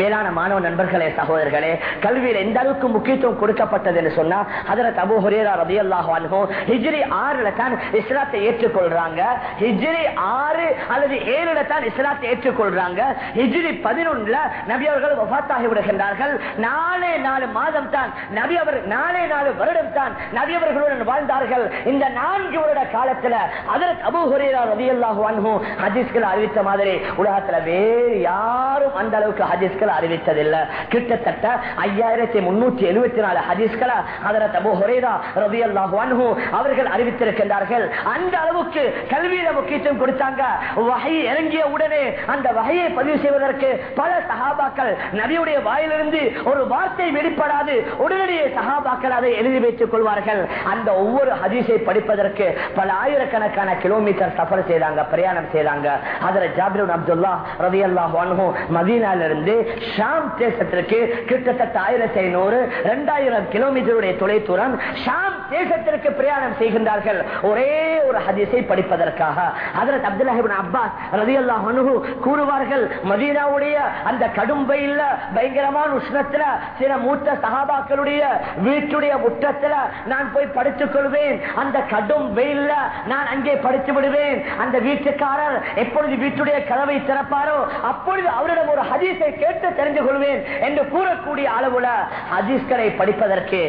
மேலான மாணவ நண்பர்களே சகோதரர்களே கல்வியில் எந்த அளவுக்கு முக்கியத்துவம் கொடுக்கப்பட்டது என்று சொன்னா ஹஜரத் அபூ ஹுரேரா ரலியல்லாஹு அன்ஹு ஹிஜ்ரி ஆறுல தான் இஸ்லாத்தை ஏற்றுக்கொள்றாங்க. ஹிஜ்ரி ஆறு அல்லது ஏழுல தான் இஸ்லாத்தை ஏற்றுக்கொள்றாங்க. ஹிஜ்ரி 11ல நபி அவர்கள் வஃபாத்தாகி விடுகின்றார்கள். நாலே நாலு மாதம் தான் நபி அவர் நாலே நாலு வருடம் தான் நபியவர்களுடன் வாழ்ந்தார்கள். இந்த நான்கு வருட காலத்துல அதற்கு அபு ஹுரேரா ரலியல்லாஹு ஹதீஸ்கள் அறிவித்த மாதிரி உலகத்துல வேறு யாரும் அந்த அளவுக்கு ஹதீஸ்கள் அறிவித்ததில்லை. கிட்டத்தட்ட ஐயாயிரத்தி முன்னூத்தி எழுபத்தி நாலு ஹதீஸ்களை அதற்கு அபு ஹுரேரா ரலியல்லாஹு அவர்கள் அறிவித்திருக்கின்றார்கள். அந்த அளவுக்கு கல்வியில முக்கியத்துவம் கொடுத்தாங்க. வகை இறங்கிய உடனே அந்த வகையை பதிவு செய்வதற்கு பல சகாபாக்கள் நபியுடைய வாயிலிருந்து ஒரு வார்த்தை வெளிப்படாது. உடனடியே சகா சகாபாக்கள் அதை எழுதி வைத்துக் கொள்வார்கள். அந்த ஒவ்வொரு ஹதீஸை படிப்பதற்கு பல ஆயிரக்கணக்கான கிலோமீட்டர் சஃபர் செய்தாங்க பிரயாணம் செய்தாங்க. அதில் ஜாபிர் அப்துல்லா ரவி அல்லாஹ் மதீனால இருந்து ஷாம் தேசத்திற்கு கிட்டத்தட்ட ஆயிரத்தி ஐநூறு இரண்டாயிரம் கிலோமீட்டருடைய தொலைதூரம் ஷாம் தேசத்திற்கு பிரயாணம் செய்கின்றார்கள். ஒரே ஒரு ஹதீஸை படிப்பதற்காக. அதற்கு அப்துல்லாஹிபின் அப்பாஸ் ரதியல்லா மனு கூறுவார்கள் மதீனாவுடைய அந்த கடும் பயங்கரமான உஷ்ணத்துல சில மூத்த சகாபாக்களுடைய வீட்டுடைய உற்றத்துல நான் போய் படித்துக் கொள்வேன். அந்த கடும் வெயில்ல நான் அங்கே படித்து விடுவேன். அந்த வீட்டுக்காரர் எப்பொழுது வீட்டுடைய கதவை திறப்பாரோ அப்பொழுது அவரிடம் ஒரு ஹதீஸை கேட்டு தெரிந்து கொள்வேன் என்று கூறக்கூடிய அளவுல ஹதீஸ்களை படிப்பதற்கு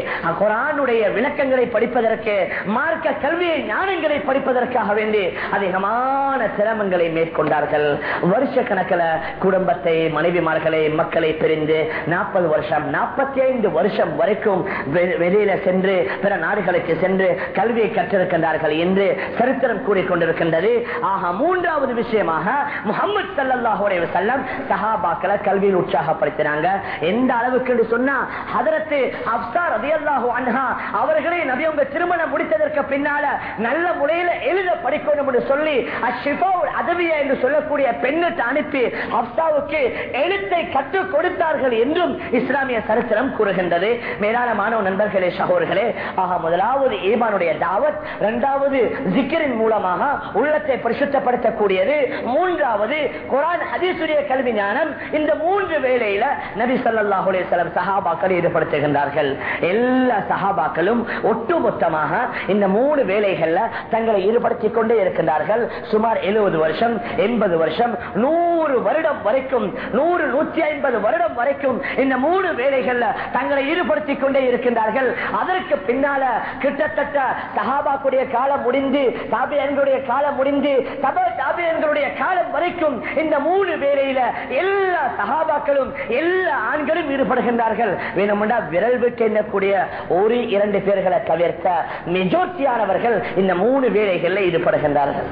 குரானுடைய விளக்கங்களை படிப்பதற்கு மார்க்க கல்வியை ஞானங்களை படிப்பதற்காக வேண்டி அதிகமான சிரமங்களை மேற்கொண்டார்கள். வருஷ கணக்கில் குடும்பத்தை மனைவிமார்களை மக்களை பிரிந்து நாற்பது வருஷம் நாற்பத்தி ஐந்து வருஷம் வரைக்கும் வெளியில சென்று பிற நாடுகளுக்கு சென்று கல்வியை கற்றிருக்கின்றார்கள் என்று சரித்திரம் கூறிக்கொண்டிருக்கின்றது. ஆக மூன்றாவது விஷயமாக முகமது சல்லாஹுடைய செல்லம் சஹாபாக்களை கல்வியில் உற்சாகப்படுத்தினாங்க. எந்த அளவுக்கு என்று சொன்னா ஹதரத்து அப்சார் ரதியல்லாஹு அன்ஹா அவர்களே நபி உங்க திருமணம் முடித்ததற்கு பின்னால நல்ல முறையில எழுத படிக்கணும் என்று சொல்லி அஷிஃபா அதவியா என்று சொல்லக்கூடிய பெண்ணுக்கு அனுப்பி அப்சாவுக்கு எழுத்தை கற்றுக் கொடுத்தார்கள் என்றும் இஸ்லாமிய சரித்திரம் கூறுகின்றது. மேலான அன்பான நண்பர்களே சகோர்களே ஆக முதலாவது ஈமானுடைய தாவத் இரண்டாவது ஜிக்கரின் மூலமாக உள்ளத்தை பரிசுத்தப்படுத்தக்கூடியது மூன்றாவது குரான் அதிசுரிய கல்வி ஞானம் இந்த மூன்று வேளையில நபி சல்லாஹுலே அலைஹி வஸல்லம் சஹாபாக்கள் ஈடுபடுத்துகின்றார்கள். எல்லா சஹாபாக்களும் ஒட்டுமொத்தமாக இந்த மூணு வேலைகள்ல தங்களை ஈடுபடுத்திக் கொண்டே இருக்கின்றார்கள். சுமார் எழுபது வருஷம் எண்பது வருஷம் நூறு வருடம் வரைக்கும் நூறு நூத்தி ஐம்பது வருடம் வரைக்கும் இந்த மூணு வேலைகள்ல தங்களை ஈடுபடுத்திக் கொண்டே இருக்க இருக்கின்றார்கள். அதற்கு பின்னால கிட்டத்தட்ட சஹாபாக்குடைய காலம் முடிந்து தாபியன்களுடைய காலம் முடிந்து தப தாபியன்களுடைய காலம் வரைக்கும் இந்த மூணு வேலையில எல்லா தகாபாக்களும் எல்லா ஆண்களும் ஈடுபடுகின்றார்கள். வேணுமெண்டா விரல் விட்டு எண்ணக்கூடிய ஒரு இரண்டு பேர்களை தவிர்த்த மெஜோரிட்டியானவர்கள் இந்த மூணு வேலைகளில் ஈடுபடுகின்றார்கள்.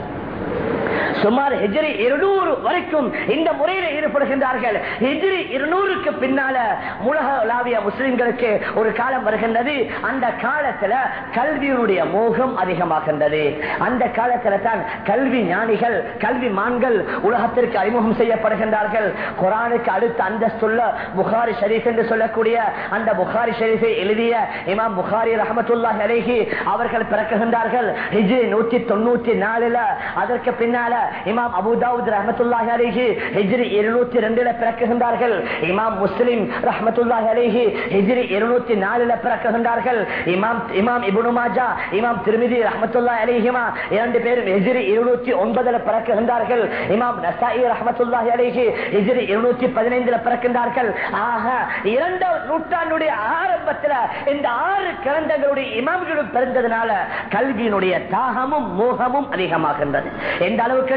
சுமார் ஹெஜ்ரி இருநூறு வரைக்கும் இந்த முறையில் ஈடுபடுகின்றார்கள். ஹெஜ்ரி இருநூறுக்கு பின்னால உலகளாவிய முஸ்லிம்களுக்கு ஒரு காலம் வருகின்றது. அந்த காலத்துல கல்வியினுடைய மோகம் அதிகமாகின்றது. அந்த காலத்துல தான் கல்வி ஞானிகள் கல்வி மான்கள் உலகத்திற்கு அறிமுகம் செய்யப்படுகின்றார்கள். குரானுக்கு அடுத்த அந்தஸ்துள்ள புகாரி ஷரீஃப் என்று சொல்லக்கூடிய அந்த புகாரி ஷரீஃபை எழுதிய இமாம் புகாரி ரஹமத்துல்லா அலைஹி அவர்கள் பிறக்குகின்றார்கள். ஹிஜ்ரி நூத்தி தொண்ணூத்தி நாலுல. அதற்கு பின்னால் இமாம் அபுதாவுத் ரஹமத்துல்லாஹி ஹிஜ்ரி இருநூத்தி ரெண்டுல பிறக்குகின்றார்கள் இமாம் முஸ்லிம் ரஹமத்துல்லாஹி ஹிஜ்ரி இருநூத்தி நாலுல பிறக்குகின்றார்கள் இமாம் இமாம் மாஜா இமாம் திருமிதி ரஹமத்துல்லாஹி இரண்டு பேரும் ஹிஜ்ரி இருநூத்தி ஒன்பதுல பிறக்குகின்றார்கள் இமாம் நசாயி ரஹமத்துல்லாஹி ஹிஜ்ரி இருநூத்தி பதினைந்துல பிறக்கின்றார்கள் ஆக இரண்டாம் நூற்றாண்டுடைய ஆரம்பத்துல இந்த ஆறு கிரந்தங்களுடைய இமாம்களும் பிறந்ததுனால கல்வியினுடைய தாகமும் மோகமும் அதிகமாகின்றது. எந்த அளவுக்கு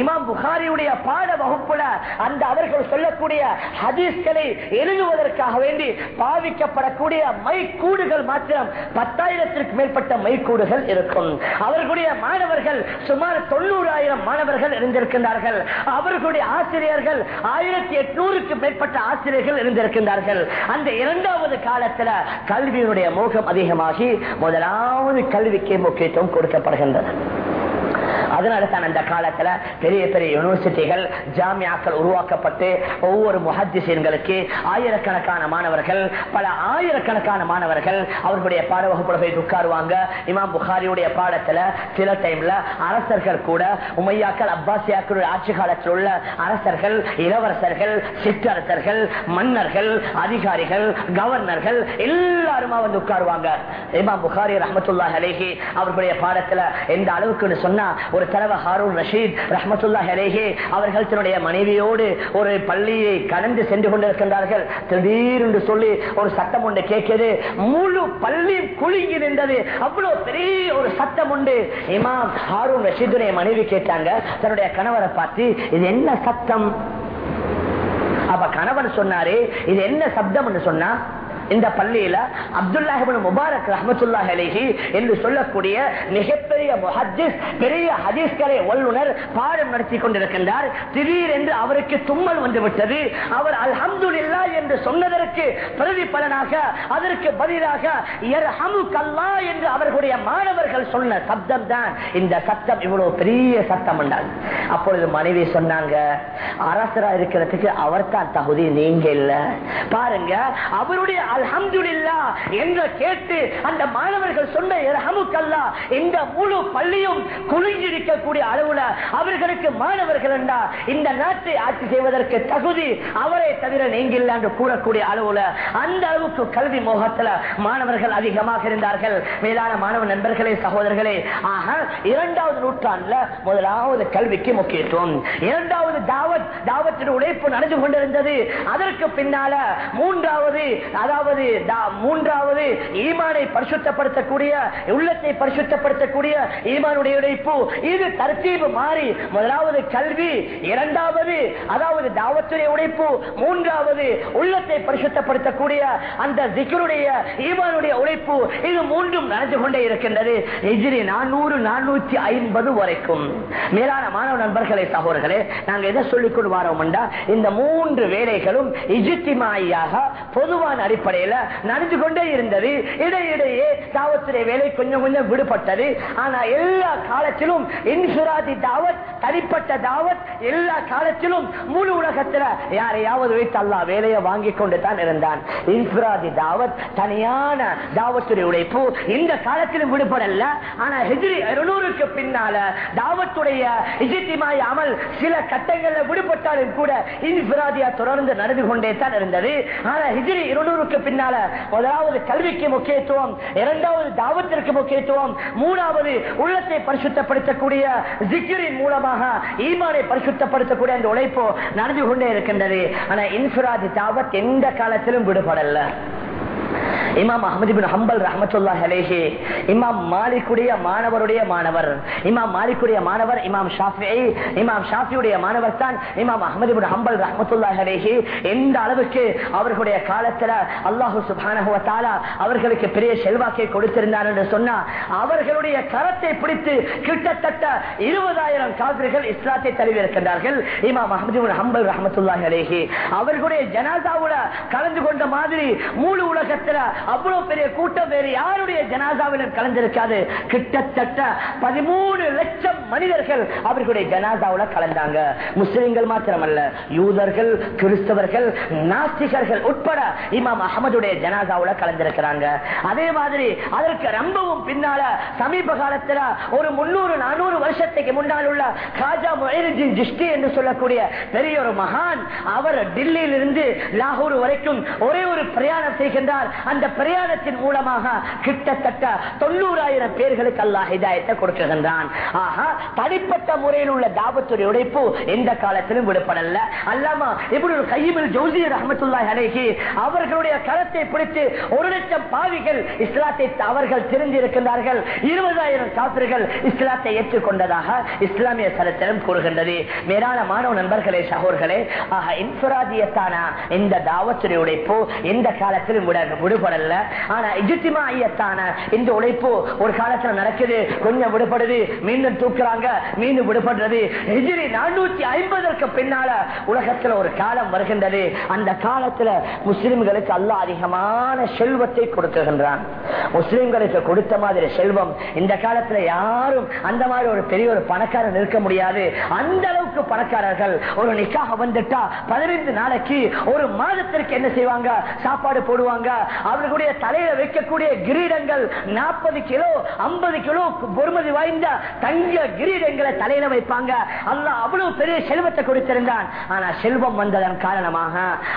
இமாம் புகாரியுடைய பாட வகுப்புல அந்த அவர்கள் சொல்லக்கூடிய ஹதீஸ்களை எழுதுவதற்காக வேண்டி பாவிக்கப்படக்கூடிய மைக்கூடுகள் மாத்திரம் பத்தாயிரத்திற்கு மேற்பட்ட மைக்கூடுகள் இருக்கும். அவர்களுடைய மாணவர்கள் சுமார் தொண்ணூறாயிரம் மாணவர்கள் இருந்திருக்கின்றார்கள். அவர்களுடைய ஆசிரியர்கள் ஆயிரத்தி எட்நூறுக்கு மேற்பட்ட ஆசிரியர்கள் இருந்திருக்கின்றார்கள். அந்த இரண்டாவது காலத்துல கல்வியினுடைய மோகம் அதிகமாகி முதலாவது கல்விக்கு முக்கியத்துவம் கொடுக்கப்படுகின்றன. அதனால தான் அந்த காலத்துல பெரிய பெரிய யூனிவர்சிட்டிகள் ஜாமியாக்கள் உருவாக்கப்பட்டு ஒவ்வொரு முஹத்திசீன்களுக்கு ஆயிரக்கணக்கான மாணவர்கள் பல ஆயிரக்கணக்கான மாணவர்கள் அவர்களுடைய பாட வகுப்புல போய் உட்காருவாங்க. இமாம் புகாரியுடைய பாடத்துல சில டைம்ல அரசர்கள் கூட உமையாக்கள் அப்பாசியாக்களுடைய ஆட்சி காலத்தில் உள்ள அரசர்கள் இளவரசர்கள் சிற்றரசர்கள் மன்னர்கள் அதிகாரிகள் கவர்னர்கள் எல்லாருமா வந்து உட்காருவாங்க. இமாம் புகாரி ரஹமத்துல்லா அலேஹி அவர்களுடைய பாடத்துல எந்த அளவுக்குன்னு சொன்னா ஒரு தலைவர் ஹாரூன் ரஷீத் ரஹமத்துல்லா ஹலேஹே அவர்கள் தன்னுடைய மனைவியோடு ஒரு பள்ளியை கடந்து சென்று கொண்டிருக்கின்றார்கள். திடீரென்று சொல்லி ஒரு சட்டம் ஒன்று கேட்கிறது. முழு பள்ளி குலுங்கி நின்றது. அவ்வளவு பெரிய ஒரு சட்டம் உண்டு. இமாம் ஹாரூன் ரஷீதுடைய மனைவி கேட்டாங்க தன்னுடைய கணவரை பார்த்து இது என்ன சத்தம்? அப்ப கணவன் சொன்னாரு இது என்ன சப்தம் சொன்னா இந்த பள்ளியில அப்துல்லாஹிபின் முபாரக் ரஹமத்துல்லாஹ் அலைஹி என்று சொல்லக்கூடிய மிகப்பெரிய பெரிய ஹதீஸ்களை வல்லுனர் பாடம் நடத்தி கொண்டிருக்கின்றார். திடீரென்று அவருக்கு தும்மல் வந்துவிட்டது. அவர் அல்ஹம்துல்லா என்று சொன்னதற்கு பிரதிபலனாக அதற்கு பதிலாக கல்லா என்று அவர்களுடைய மாணவர்கள் சொன்ன சப்தம் தான். இந்த சத்தம் இவ்வளவு பெரிய சத்தம் என்றால் அப்பொழுது மனைவி சொன்னாங்க அரசரா இருக்கிறதுக்கு அவர் தான் தகுதி நீங்க இல்ல. பாருங்க அவருடைய அல்ஹம்துலில்லா என்று கேட்டு அந்த மாணவர்கள் சொன்ன இரஹமுக்கல்லா இந்த முழு பள்ளியும் குளிஞ்சிருக்கக்கூடிய அளவுல அவர்களுக்கு மாணவர்கள் என்றா இந்த நாட்டை ஆட்சி செய்வதற்கு தகுதி அவரை தவிர நீங்கில்ல என்று கூறக்கூடிய அளவுல அந்த அளவுக்கு கல்வி மோகத்துல மாணவர்கள் அதிகமாக இருந்தார்கள். மேலான மாணவ நண்பர்களே சகோதரர்களே ஆக இரண்டாவது நூற்றாண்டுல முதலாவது கல்விக்கு முக்கியத்துவம். இரண்டாவது தாவத் தாவத்தின் உழைப்பு நடந்து கொண்டிருந்தது. அதற்கு பின்னால மூன்றாவது அதாவது இரண்டாவது மூன்றாவது ஈமானை பரிசுத்தப்படுத்தக்கூடிய உள்ளத்தை பரிசுத்தப்படுத்தக்கூடிய ஈமானுடைய இணைப்பு. இது தர்த்தீபு மாறி முதலாவது கல்வி இரண்டாவது அதாவது தாவத்துடைய உழைப்பு மூன்றாவது உள்ளத்தை பரிசுத்தப்படுத்தக்கூடிய அந்த ஜிக்கருடைய ஈமானுடைய உழைப்பு இது மூன்றும் நடந்து கொண்டே இருக்கின்றது. எஜிரி நானூறு நானூத்தி ஐம்பது வரைக்கும். மேலான மாணவ நண்பர்களே சகோதரர்களே நாங்கள் எதை சொல்லிக் கொண்டு வரோம்டா இந்த மூன்று வேலைகளும் இஜித்திமாயாக பொதுவான அடிப்படை அடிப்படையில நடந்து கொண்டே இருந்தது. இடையிடையே தாவத்துடைய வேலை கொஞ்சம் கொஞ்சம் விடுபட்டது. ஆனா எல்லா காலத்திலும் இன்சுராதி தாவத் தனிப்பட்ட தாவத் எல்லா காலத்திலும் முழு உலகத்துல யாரையாவது வைத்து அல்லா வேலையை வாங்கி கொண்டு தான் இருந்தான். இன்சுராதி தாவத் தனியான தாவத்துடைய உழைப்பு இந்த காலத்திலும் விடுபடல. ஆனா ஹிஜ்ரி இருநூறுக்கு பின்னால தாவத்துடைய இஜித்திமாய் அமல் சில கட்டங்கள்ல விடுபட்டாலும் கூட இன்சுராதியா தொடர்ந்து நடந்து கொண்டே தான் இருந்தது. ஆனா ஹிஜ்ரி இருநூறுக்கு பின்னால முதலாவது கல்விக்கு முக்கியத்துவம் இரண்டாவது தாவத்திற்கு முக்கியத்துவம் மூணாவது உள்ளத்தை பரிசுத்தப்படுத்தக்கூடிய ஜிகிரின் மூலமாக ஈமானை பரிசுத்தப்படுத்தக்கூடிய அந்த உழைப்பு நடந்து கொண்டே இருக்கின்றது. ஆனா இன்சுராஜ் தாவத் எந்த காலத்திலும் விடுபடல. இமாம் அஹமது பின் ஹம்பல் ரஹமத்துல்லா அலைஹி இமாம் மாலிக்குடைய மாணவருடைய மாணவர் இமாம் மாலிக்குடைய மாணவர் இமாம் ஷாஃபி இமாம் ஷாஃபியுடைய மாணவர் தான் இமாம் அஹமது பின் ஹம்பல் ரஹமத்துல்லா அலைஹி. எந்த அளவுக்கு அவர்களுடைய காலத்துல அல்லாஹு சுப்ஹானஹு வ அவர்களுக்கு பெரிய செல்வாக்கை கொடுத்திருந்தார் என்று சொன்னா அவர்களுடைய கரத்தை பிடித்து கிட்டத்தட்ட இருபதாயிரம் காவிர்கள் இஸ்லாத்தை தழுவியிருக்கின்றார்கள் இமாம் அஹமது பின் ஹம்பல் ரஹமத்துல்லா அலைஹி. அவர்களுடைய ஜனாசாவுல கலந்து கொண்ட மாதிரி மூணு உலக இடத்துல அவ்வளவு பெரிய கூட்டம் வேறு யாருடைய ஜனாசாவிலும் கலந்திருக்காது? கிட்டத்தட்ட பதிமூணு லட்சம் மனிதர்கள் அவர்களுடைய ஜனாசாவுல கலந்தாங்க. முஸ்லிம்கள் மாத்திரமல்ல யூதர்கள் கிறிஸ்தவர்கள் நாஸ்திகர்கள் உட்பட இமாம் அகமதுடைய ஜனாசாவுல கலந்திருக்கிறாங்க. அதே மாதிரி அதற்கு ரொம்பவும் பின்னால சமீப காலத்துல ஒரு முன்னூறு நானூறு வருஷத்துக்கு முன்னால் உள்ள காஜா மொஹினுddin ஜிஷ்டி என்று சொல்லக்கூடிய பெரிய ஒரு மகான் அவர் டெல்லியிலிருந்து லாகூர் வரைக்கும் ஒரே ஒரு பிரயாணம் செய்கின்றார். அந்த பிரயாணத்தின் மூலமாக கிட்டத்தட்ட தொண்ணூறாயிரம் பேர்களுக்கு அல்லா ஹிதாயத்தை கொடுக்கின்றான் ஆஹா தனிப்பட்ட முறையில் உள்ள தாபத்துடைய உடைப்பு எந்த காலத்திலும் விடுபடல. அல்லாமா இப்படி கையில் ஜோசி ரஹமத்துல்லாஹி அலேஹி அவர்களுடைய கரத்தை பிடித்து ஒரு லட்சம் பாவிகள் இஸ்லாத்தை அவர்கள் தெரிந்திருக்கின்றார்கள். இருபதாயிரம் காப்பிர்கள் இஸ்லாத்தை ஏற்றுக்கொண்டதாக இஸ்லாமிய சரித்திரம் கூறுகின்றது. மேலான மாணவ நண்பர்களே சகோர்களே ஆக இன்சுராதியத்தான இந்த தாவத்துடைய உடைப்பு எந்த காலத்திலும் விட விடுபடல. ஆனா இஜித்திமாயத்தான இந்த உழைப்பு ஒரு காலத்துல நடக்குது கொஞ்சம் விடுபடுது மீண்டும் தூக்குறாங்க மீண்டும் விடுபடுறது. எதிரி நானூத்தி ஐம்பதற்கு பின்னால உலகத்துல ஒரு காலம் வருகின்றது. அந்த காலத்துல முஸ்லிம்களுக்கு அல்ல அதிகமான செல்வத்தை கொடுத்துகின்றான் முஸ்லிம்களுக்கு கொடுத்த மாதிரி செல்வம் இந்த காலத்துல யாரும் அந்த மாதிரி ஒரு பெரிய ஒரு பணக்காரன் இருக்க முடியாது. அந்த அளவுக்கு பணக்காரர்கள். ஒரு நிக்காக வந்துட்டா பதினைந்து நாளைக்கு ஒரு மாதத்திற்கு என்ன செய்வாங்க? சாப்பாடு போடுவாங்க அவர்களுடைய தலையில வைக்கக்கூடிய கிரீடங்கள் நாற்பது கிலோ ஐம்பது கிலோ பொறுமதி வாய்ந்த தங்க கிரீடங்களை தலையில வைப்பாங்க. அல்ல அவ்வளவு பெரிய செல்வத்தை கொடுத்திருந்தான். ஆனா செல்வம் வந்ததன் காரணமாக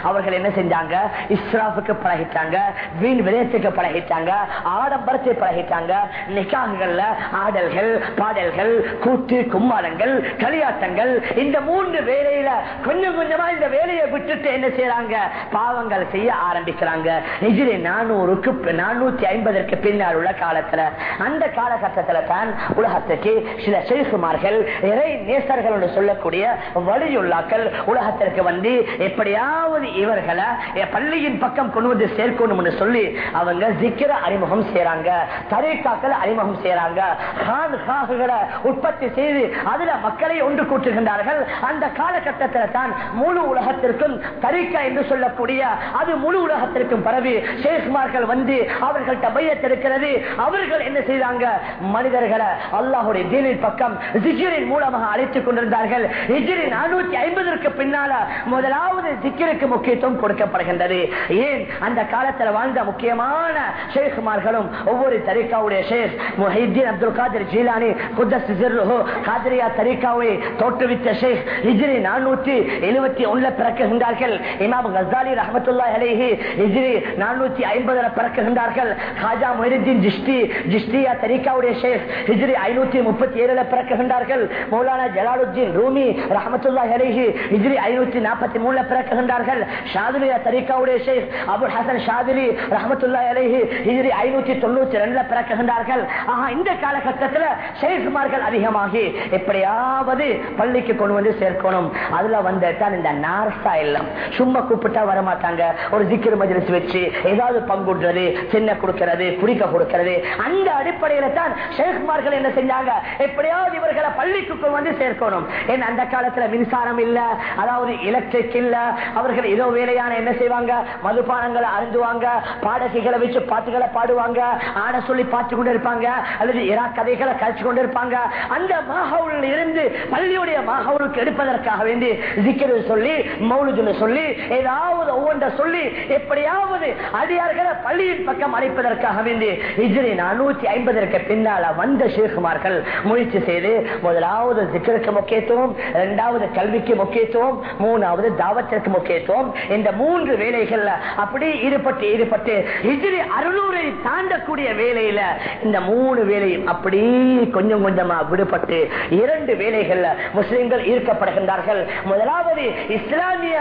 அவர்கள் என்ன செஞ்சாங்க? இஸ்ராஃபுக்கு பழகிட்டாங்க வீண் விதயத்துக்கு பழகிட்டாங்க ஆடம்பரத்தை பழகிட்டாங்க. நிக்காகங்கள்ல ஆடல்கள் பாடல்கள் கூத்து கும்மாளங்கள் களியாட்டங்கள் இந்த மூன்று வேலையில கொஞ்சம் கொஞ்சமா இந்த வேலையை விட்டுட்டு என்ன செய்யறாங்க பாவங்கள் செய்ய ஆரம்பிக்கிறாங்க. நிஜ ஹிஜ்ரி நானூறுக்கு நானூத்தி ஐம்பதற்கு பின்னால் உள்ள காலத்துல அந்த காலகட்டத்துல தான் உலகத்துக்கு சில செல்குமார்கள் இறை நேசர்கள் என்று சொல்லக்கூடிய வழியுள்ளாக்கள் உலகத்திற்கு வந்து எப்படியாவது இவர்களை பள்ளியின் பக்கம் கொண்டு வந்து சேர்க்கணும் சொல்லி அவங்க சிக்கிர அறிமுகம் செய்யறாங்க தரீக்காக்களை அறிமுகம் செய்யறாங்க உற்பத்தி செய்து அதுல மக்களை ஒன்று கூட்டுகின்றார்கள் அந்த காலகட்டத்தில் தான் முழு உலகத்திற்கும் தரிக்கா என்று சொல்லக்கூடிய அது முழு உலகத்திற்கும் பரவி ஷேக் வந்து அவர்கள்ட்ட பையத் இருக்கிறது அவர்கள் என்ன செய்தாங்க? மனிதர்களை அல்லாஹுடைய தீனின் பக்கம் ஜிக்கிரின் மூலமாக அழைத்துக் கொண்டிருந்தார்கள். ஹிஜிரின் நானூத்தி ஐம்பதற்கு பின்னால முதலாவது ஜிக்கிருக்கு முக்கியத்துவம் கொடுக்கப்படுகின்றது. ஏன்? அந்த காலத்தில் வாழ்ந்த முக்கியமான ஷேகுமார்களும் ஒவ்வொரு தரிகாவுடைய ஷேக் முஹிதீன் அப்துல் காதிர் ஜீலானி குத்தஸ் காதிரியா தரிகாவை தோற்றுவித்த ஷேக் ஹிஜ்ரி நானூத்தி எழுபத்தி ஒண்ணுல பிறக்குகின்றார்கள் இமாம் கசாலி ரஹமத்துல்லா அலேஹி ஹிஜ்ரி நானூத்தி ஐம்பதுல பிறக்குகின்றார்கள். ஹாஜா மொஹிதீன் ஜிஷ்டி ஜிஷ்டியா தரிகாவுடைய ஷேக் ஹிஜ்ரி ஐநூத்தி முப்பத்தி ஏழுல பிறக்குகின்றார்கள். மௌலானா ஜலாலுத்தீன் ரூமி ரஹமத்துல்லா அலேஹி ஹிஜ்ரி ஐநூத்தி நாற்பத்தி மூணுல பிறக்குகின்றார்கள். ஷாதுலியா தரிகாவுடைய ஷேக் அபுல் ஹசன் ஷாதுலி ரஹமத்துல்லா அலேஹி ஹிஜ்ரி ஐநூத்தி தொண்ணூத்தி ரெண்டுல பிறக்குகின்றார்கள். ஆஹா இந்த காலகட்டத்தில் ஷேகுமார்கள் அதிகமாகி எப்படியாவது பள்ளிக்கு கொண்டு வந்து சேர்க்கணும். அதுல வந்து தான் இந்த நார்சா இல்லம் சும்மா கூப்பிட்டா வரமாட்டாங்க. ஒரு ஜிக்கிர் மஜிலிஸ் வச்சு ஏதாவது பங்குடுறது சின்ன கொடுக்கிறது குடிக்க கொடுக்கிறது அந்த அடிப்படையில தான் ஷேக்மார்கள் என்ன செஞ்சாங்க? எப்படியாவது இவர்களை பள்ளிக்கு வந்து சேர்க்கணும். ஏன் அந்த காலத்துல மின்சாரம் இல்ல அதாவது எலக்ட்ரிக் இல்ல அவர்கள் ஏதோ வேலையான என்ன செய்வாங்க? மதுபானங்களை அருந்துவாங்க பாடகைகளை வச்சு பாட்டுகளை பாடுவாங்க ஆட சொல்லி பார்த்து கொண்டு இருப்பாங்க அல்லது இரா கதைகளை கழிச்சு கொண்டு இருப்பாங்க அந்த மாஹவுல் இருந்து பள்ளியுடைய மாஹவுலுக்கு எடுப்பதற்காக வேண்டி ஜிக்கிரு சொல்லி மௌலுதுன்னு சொல்லி ஏதாவது ஒவ்வொன்றை சொல்லி எப்படியாவது அடியார்களை பள்ளியின் பக்கம் அழைப்பதற்காக வேண்டி இஜ்ரி நானூத்தி ஐம்பதற்கு பின்னால வந்த ஷேகுமார்கள் முயற்சி செய்து முதலாவது ஜிக்கருக்கு முக்கியத்துவம் இரண்டாவது கல்விக்கு முக்கியத்துவம் மூணாவது தாவத்திற்கு முக்கியத்துவம். இந்த மூன்று வேலைகள்ல அப்படி ஈடுபட்டு ஈடுபட்டு இஜ்ரி அறுநூறை தாண்டக்கூடிய வேலையில இந்த மூணு வேலையும் அப்படி கொஞ்சம் கொஞ்சமா விடுபட்டு இரண்டு வேலைகள்ல முஸ்லிம்கள் ஈர்க்கப்படுகின்றார்கள். முதலாவது இஸ்லாமிய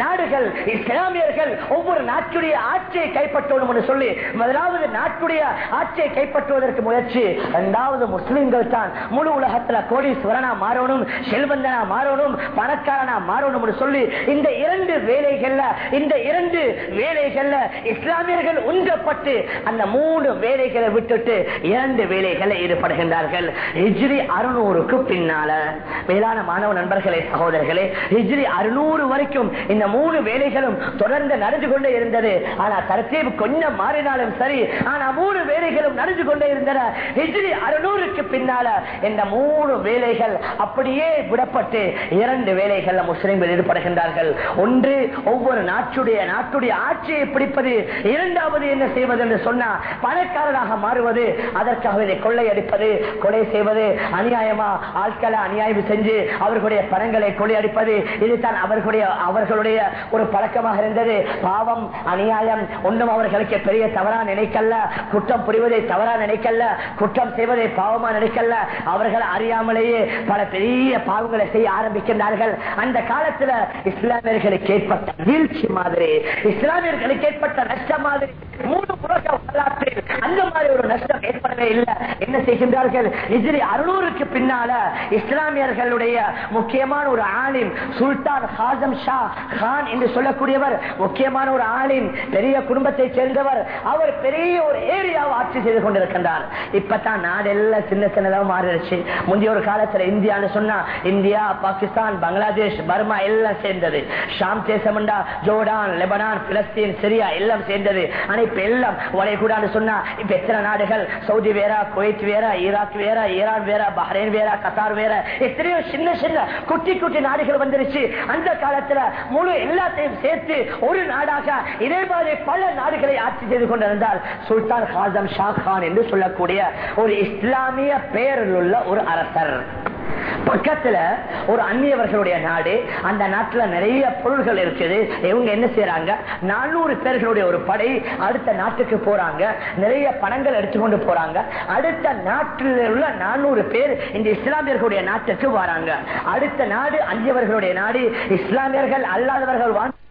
நாடுகள் இஸ்லாமியர்கள் ஒவ்வொரு நாட்டுடைய ஆட்சியை கைப்பற்றணும் என்று சொல்லி முதலாவது நாட்டுடைய ஆட்சியை கைப்பற்றுவதற்கு முயற்சி. இரண்டாவது முஸ்லிம்கள் தான் முழு உலகத்துல கோடீஸ்வரனா மாறணும் செல்வந்தனா மாறணும் பணக்காரனா மாறணும் என்று சொல்லி இந்த இரண்டு வேலைகள்ல இந்த இரண்டு வேலைகள்ல இஸ்லாமியர்கள் உந்தப்பட்டு அந்த மூணு வேலைகளை விட்டுட்டு இரண்டு வேலைகளை ஈடுபடுகின்றார்கள். ஹிஜ்ரி அறுநூறுக்கு பின்னால. மேலான மாணவ நண்பர்களே சகோதரர்களே ஹிஜ்ரி அறுநூறு வரைக்கும் இந்த மூணு வேலைகளும் தொடர்ந்து நடந்து கொண்டே இருந்தது. ஆனா தரத்தீவு கொஞ்சம் மாறினாலும் சரி ஆனா மூணு வேலைகளும் நடந்து கொண்டே இருந்தன. ஹிஜ்ரி அறுநூறுக்கு பின்னால இந்த மூணு வேலைகள் அப்படியே விடப்பட்டு இரண்டு வேலைகள் முஸ்லிம்கள் ஈடுபடுகின்றார்கள். ஒன்று ஒவ்வொரு நாட்டுடைய நாட்டுடைய ஆட்சியை பிடிப்பது. இரண்டாவது என்ன செய்வது என்று சொன்னா பணக்காரராக மாறுவது. அதற்காக இதை கொள்ளையடிப்பது கொலை செய்வது அநியாயமா ஆட்களை அநியாயம் செஞ்சு அவர்களுடைய பணங்களை கொள்ளையடிப்பது. இதுதான் அவர்களுடைய அவர்களுடைய ஒரு பழக்கமாக இருந்தது. பாவம் அநியாயம் ஒன்றும் அவர்களுக்கு பெரிய தவறா நினைக்கல குற்றம் புரிவதை தவறா நினைக்கல குற்றம் செய்வதை பாவமா நினைக்கல அவர்கள் அறியாமலேயே பல பெரிய பாவங்களை செய்ய ஆரம்பிக்கின்றார்கள். அந்த காலத்துல இஸ்லாமியர்களுக்கு ஏற்பட்ட வீழ்ச்சி மாதிரி இஸ்லாமியர்களுக்கு ஏற்பட்ட நஷ்டம் மாதிரி மூணு உலக வரலாற்றில் அந்த மாதிரி ஒரு நஷ்டம் ஏற்படவே இல்லை. என்ன செய்கின்றார்கள்? இதில் அறுநூறுக்கு பின்னால இஸ்லாமியர்களுடைய முக்கியமான ஒரு ஆலிம் சுல்தான் ஹாசம் ஷா கான் என்று சொல்லக்கூடியவர் முக்கியமான ஒரு ஆலிம் பெரிய குடும்பத்தை சேர்ந்தவர். அவர் பெரிய ஒரு ஏரியாவை ஆட்சி செய்து கொண்டிருக்கின்றார். இப்பதான் நாடெல்லாம் சின்ன சின்னதாக மாறிடுச்சு. முந்தைய ஒரு காலத்துல இந்தியான்னு சொன்னா இந்தியா பாகிஸ்தான் பங்களாதேஷ் பர்மா எல்லாம் சேர்ந்தது. ஷாம் தேசம்டா ஜோர்டான் லெபனான் பிலஸ்தீன் சிரியா எல்லாம் சேர்ந்தது. ஆனா இப்ப எல்லாம் வளைகுடான்னு சொன்னா இப்ப எத்தனை நாடுகள்? சவுதி வேற குவைத் வேற ஈராக் வேற ஈரான் வேற பஹ்ரைன் வேற கத்தார் வேற. எத்தனையோ சின்ன சின்ன குட்டி குட்டி நாடுகள் வந்துருச்சு. அந்த காலத்துல முழு எல்லாத்தையும் சேர்த்து ஒரு நாடாக இதே மாதிரி பல நாடுகளை ஆட்சி செய்து கொண்டிருந்தார். சுல்தான் ஹாசம் ஷா கான் என்று சொல்லக்கூடிய ஒரு இஸ்லாமிய பெயரில் உள்ள ஒரு அரசர். பக்கத்துல ஒரு அந்நியவர்களுடைய நாடு அந்த நாட்டுல நிறைய பொருள்கள் இருக்குது. இவங்க என்ன செய்யறாங்க நானூறு பேர்களுடைய ஒரு படை அடுத்த நாட்டுக்கு போறாங்க. நிறைய பணங்கள் எடுத்துக்கொண்டு போறாங்க. அடுத்த நாட்டில் உள்ள நானூறு பேர் இந்த இஸ்லாமியர்களுடைய நாட்டுக்கு வராங்க. அடுத்த நாடு அந்நியவர்களுடைய நாடு இஸ்லாமியர்கள் அல்லாதவர்கள் வாழ்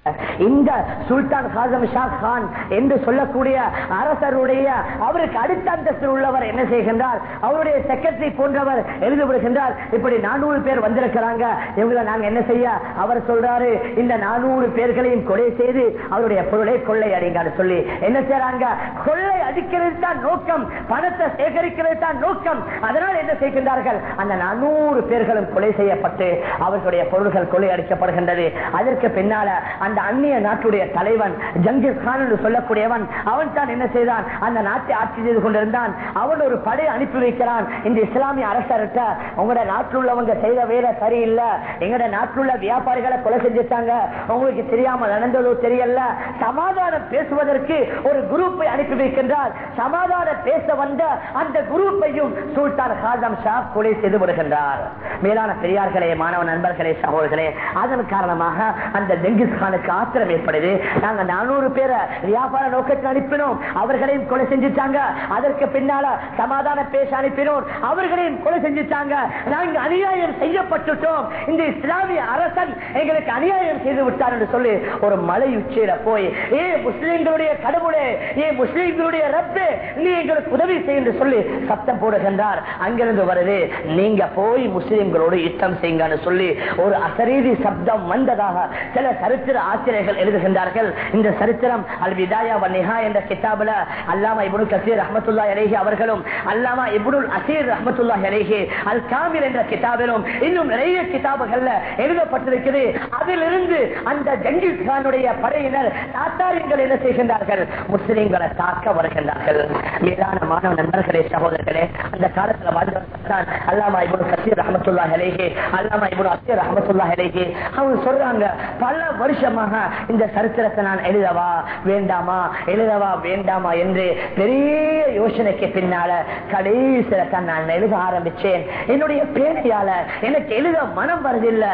இந்த சுல்தான் ஹாசம் ஷா கான் என்று சொல்லக்கூடிய அரசருடைய அவருக்கு அடுத்த அந்தஸ்தில் உள்ளவர் என்ன செய்கின்றார்? அவருடைய செக்ரட்டரி போன்றவர் எழுதிவிடுகின்றார் இப்படி நானூறு பேர் வந்திருக்கிறாங்க. இவங்களை நாங்க என்ன செய்ய? அவர் சொல்றாரு இந்த நானூறு பேர்களையும் கொலை செய்து அவருடைய பொருளை கொள்ளை அடிங்க சொல்லி. என்ன செய்யறாங்க கொள்ளை அடிக்கிறது தான் நோக்கம் பணத்தை சேகரிக்கிறது தான் நோக்கம். அதனால் என்ன செய்கின்றார்கள்? அந்த நானூறு பேர்களும் கொலை செய்யப்பட்டு அவர்களுடைய பொருள்கள் கொள்ளை அடிக்கப்படுகின்றது. அதற்கு பின்னால அந்த அந்நிய நாட்டுடைய தலைவன் ஜங்கிஸ் கான் என்று சொல்லக்கூடியவன் அவன் தான் என்ன செய்தான்? அந்த நாட்டை ஆட்சி செய்து கொண்டிருந்தான். அவன் ஒரு படை அனுப்பி வைக்கிறான். இந்த இஸ்லாமிய அரசர்கிட்ட உங்களோட நாட்டில் உள்ளவங்க செய்த வேலை சரியில்லை. எங்களோட நாட்டில் உள்ள வியாபாரிகளை கொலை செஞ்சுட்டாங்க. உங்களுக்கு தெரியாம நடந்ததோ தெரியல. சமாதானம் பேசுவதற்கு ஒரு குரூப்பை அனுப்பி வைக்கின்றார். சமாதானம் பேச வந்த அந்த குரூப்பையும் சுல்தான் ஹாசம் ஷா கொலை செய்து வருகின்றார் மேலான பெரியார்களே மாணவ நண்பர்களே சகோதரர்களே அதன் காரணமாக அந்த ஜெங்கிஸ் எங்களுக்கு ஆத்திரம் ஏற்படுது. நாங்க நானூறு பேரை வியாபார நோக்கத்தில் அனுப்பினோம். அவர்களையும் கொலை செஞ்சுட்டாங்க. அதற்கு பின்னால சமாதான பேச அனுப்பினோம். அவர்களையும் கொலை செஞ்சுட்டாங்க. நாங்க அநியாயம் செய்யப்பட்டுட்டோம். இந்த இஸ்லாமிய அரசன் எங்களுக்கு அநியாயம் செய்து விட்டார் என்று சொல்லி ஒரு மலை உச்சியில போய் ஏ முஸ்லீம்களுடைய கடவுளே ஏ முஸ்லீம்களுடைய ரத்து நீ எங்களுக்கு உதவி செய்ய என்று சொல்லி சத்தம் போடுகின்றார். அங்கிருந்து வருது நீங்க போய் முஸ்லீம்களோடு யுத்தம் செய்யுங்கன்னு சொல்லி ஒரு அசரீதி சப்தம் வந்ததாக சில சரித்திர ஆசிரியர்கள் எழுதுகின்றார்கள். இந்த சரித்திரம் அல் விதாயா வன்னிஹா என்ற கிதாபுல அல்லாமா இப்னு கசீர் அஹமத்துல்லா அலைஹி அவர்களும் அல்லாமா இப்னுல் அசீர் அஹமத்துல்லா அலைஹி அல் காமில் என்ற கிதாபிலும் இன்னும் நிறைய கிதாபுகள்ல எழுதப்பட்டிருக்கிறது. அதிலிருந்து அந்த ஜங்கிஸ் கானுடைய படையினர் தாத்தாரியங்கள் என்ன செய்கின்றார்கள்? முஸ்லிம்களை தாக்க வருகின்றார்கள். மீதான மாணவ நண்பர்களே சகோதரர்களே அந்த காலத்தில் வாழ்ந்தவர்கள் அல்லாமா இப்னு கசீர் அஹமத்துல்லா அலைஹி அல்லாமா இப்னு அசீர் அஹமத்துல்லா அலைஹி அவங்க சொல்றாங்க பல வருஷமா வருஷமாக இந்த சரித்திரத்தை நான் எழுதவா வேண்டாமா? எழுதவா வேண்டாமா என்று பெரிய யோசனைக்கு பின்னால கடைசியில தான் நான் எழுத ஆரம்பிச்சேன். என்னுடைய பேனையால எனக்கு எழுத மனம் வருதில்லை.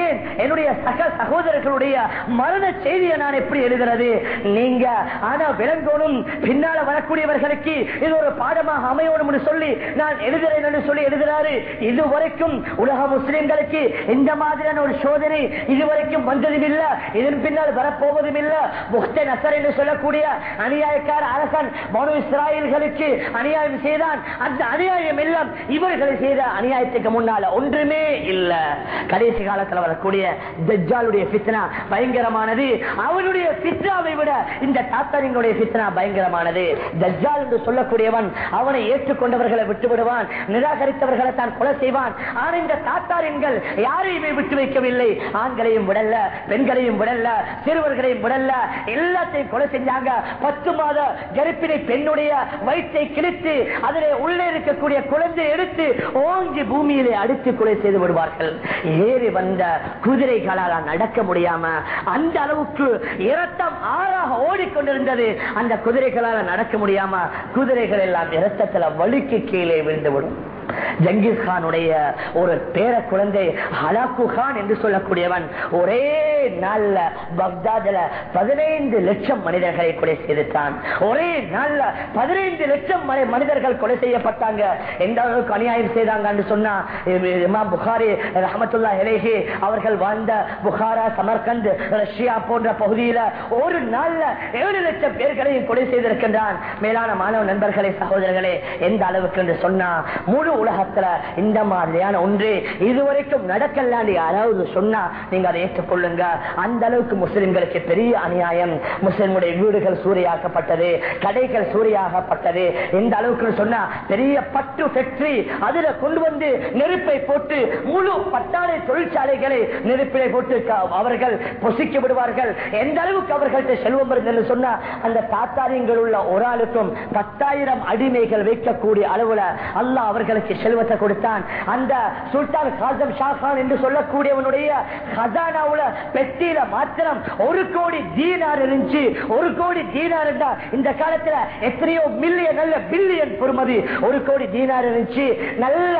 ஏன்? என்னுடைய சக சகோதரர்களுடைய மரண செய்தியை நான் எப்படி எழுதுறது? நீங்க ஆனா விலங்கோனும் பின்னால வரக்கூடியவர்களுக்கு இது ஒரு பாடமாக அமையணும் சொல்லி நான் எழுதுறேன் என்று சொல்லி எழுதுறாரு. இதுவரைக்கும் உலக முஸ்லிம்களுக்கு இந்த மாதிரியான ஒரு சோதனை இதுவரைக்கும் வந்ததும் இல்ல இதன் பின்னால் வரப்போவதும் இல்ல. முக்த நசர் என்று சொல்லக்கூடிய அநியாயக்கார அரசன் மனு இஸ்ராயல்களுக்கு அநியாயம் செய்தான். அந்த அநியாயம் எல்லாம் இவர்களை செய்த அநியாயத்துக்கு முன்னால ஒன்றுமே இல்ல. கடைசி காலத்தில் வரக்கூடிய தஜ்ஜாலுடைய பித்னா பயங்கரமானது. அவனுடைய பித்னாவை விட இந்த தாத்தாரிங்களுடைய பித்னா பயங்கரமானது. தஜ்ஜால் என்று சொல்லக்கூடியவன் அவனை ஏற்றுக்கொண்டவர்களை விட்டுவிடுவான். நிராகரித்தவர்களை தான் கொலை செய்வான். ஆனால் இந்த தாத்தாரின்கள் யாரையுமே விட்டு வைக்கவில்லை. ஆண்களையும் விடல பெண்களையும் விடல. சிறுவர்களையும் விடல எல்லாத்தையும் கொலை செஞ்சாங்க. பத்து மாத கருப்பினை பெண்ணுடைய வயிற்றை கிழித்து அதிலே உள்ளே இருக்கக்கூடிய குழந்தை எடுத்து ஓங்கி பூமியிலே அடித்து கொலை செய்து விடுவார்கள். ஏறி வந்த குதிரைகளால் நடக்க முடியாம அந்த அளவுக்கு இரத்தம் ஆறாக ஓடிக்கொண்டிருந்தது. அந்த குதிரைகளால் நடக்க முடியாம குதிரைகள் எல்லாம் இரத்தத்தில் வழுக்கி கீழே விழுந்துவிடும். ஜங்கிஸ் கானுடைய ஒரு பேர குழந்தை ஹலாக்கு கான் என்று சொல்லக்கூடியவன் ஒரே நாள்ல பக்தாதுல பதினைந்து லட்சம் மனிதர்களை கொலை செய்துட்டான். ஒரே நாள்ல பதினைந்து லட்சம் மனிதர்கள் கொலை செய்யப்பட்டாங்க. எந்த அளவுக்கு அநியாயம் செய்தாங்க சொன்னா புகாரி ரஹமத்துல்லா இலேஹி அவர்கள் வாழ்ந்த புகாரா சமர்கண்ட் ரஷ்யா போன்ற பகுதியில ஒரு நாள்ல ஏழு லட்சம் பேர்களையும் கொலை செய்திருக்கின்றான். மேலான மாணவ நண்பர்களே சகோதரர்களே எந்த அளவுக்கு என்று சொன்னா முழு உலகத்துல இந்த மாதிரியான ஒன்று இதுவரைக்கும் நடக்கலாண்டி யாராவது சொன்னா நீங்க அதை ஏற்றுக்கொள்ளுங்க. அந்த அளவுக்கு முஸ்லிம்களுக்கு பெரிய அநியாயம். முஸ்லிம்களுடைய வீடுகள் சூறையாக்கப்பட்டது கடைகள் சூறையாகப்பட்டது. எந்த அளவுக்கு சொன்னா பெரிய பட்டு ஃபேக்டரி அதுல கொண்டு வந்து நெருப்பை போட்டு முழு பட்டாளை தொழிற்சாலைகளை நெருப்பிலை போட்டு அவர்கள் பொசிக்க விடுவார்கள். எந்த அளவுக்கு அவர்கள்ட்ட செல்வம் இருந்தது சொன்னா அந்த தாத்தாரியங்கள் உள்ள ஒரு ஆளுக்கும் பத்தாயிரம் அடிமைகள் வைக்கக்கூடிய அளவுல அல்ல அவர்களுக்கு அவனுக்கு செல்வத்தை கொடுத்தான். அந்த சுல்தான் காசம் ஷாகான் என்று சொல்லக்கூடியவனுடைய ஹசானாவுல பெட்டியில மாத்திரம் ஒரு கோடி தீனார் இருந்துச்சு. ஒரு கோடி தீனார் இருந்தா இந்த காலத்துல எத்தனையோ மில்லியன் நல்ல பில்லியன் பொறுமதி. ஒரு கோடி தீனார் இருந்துச்சு. நல்ல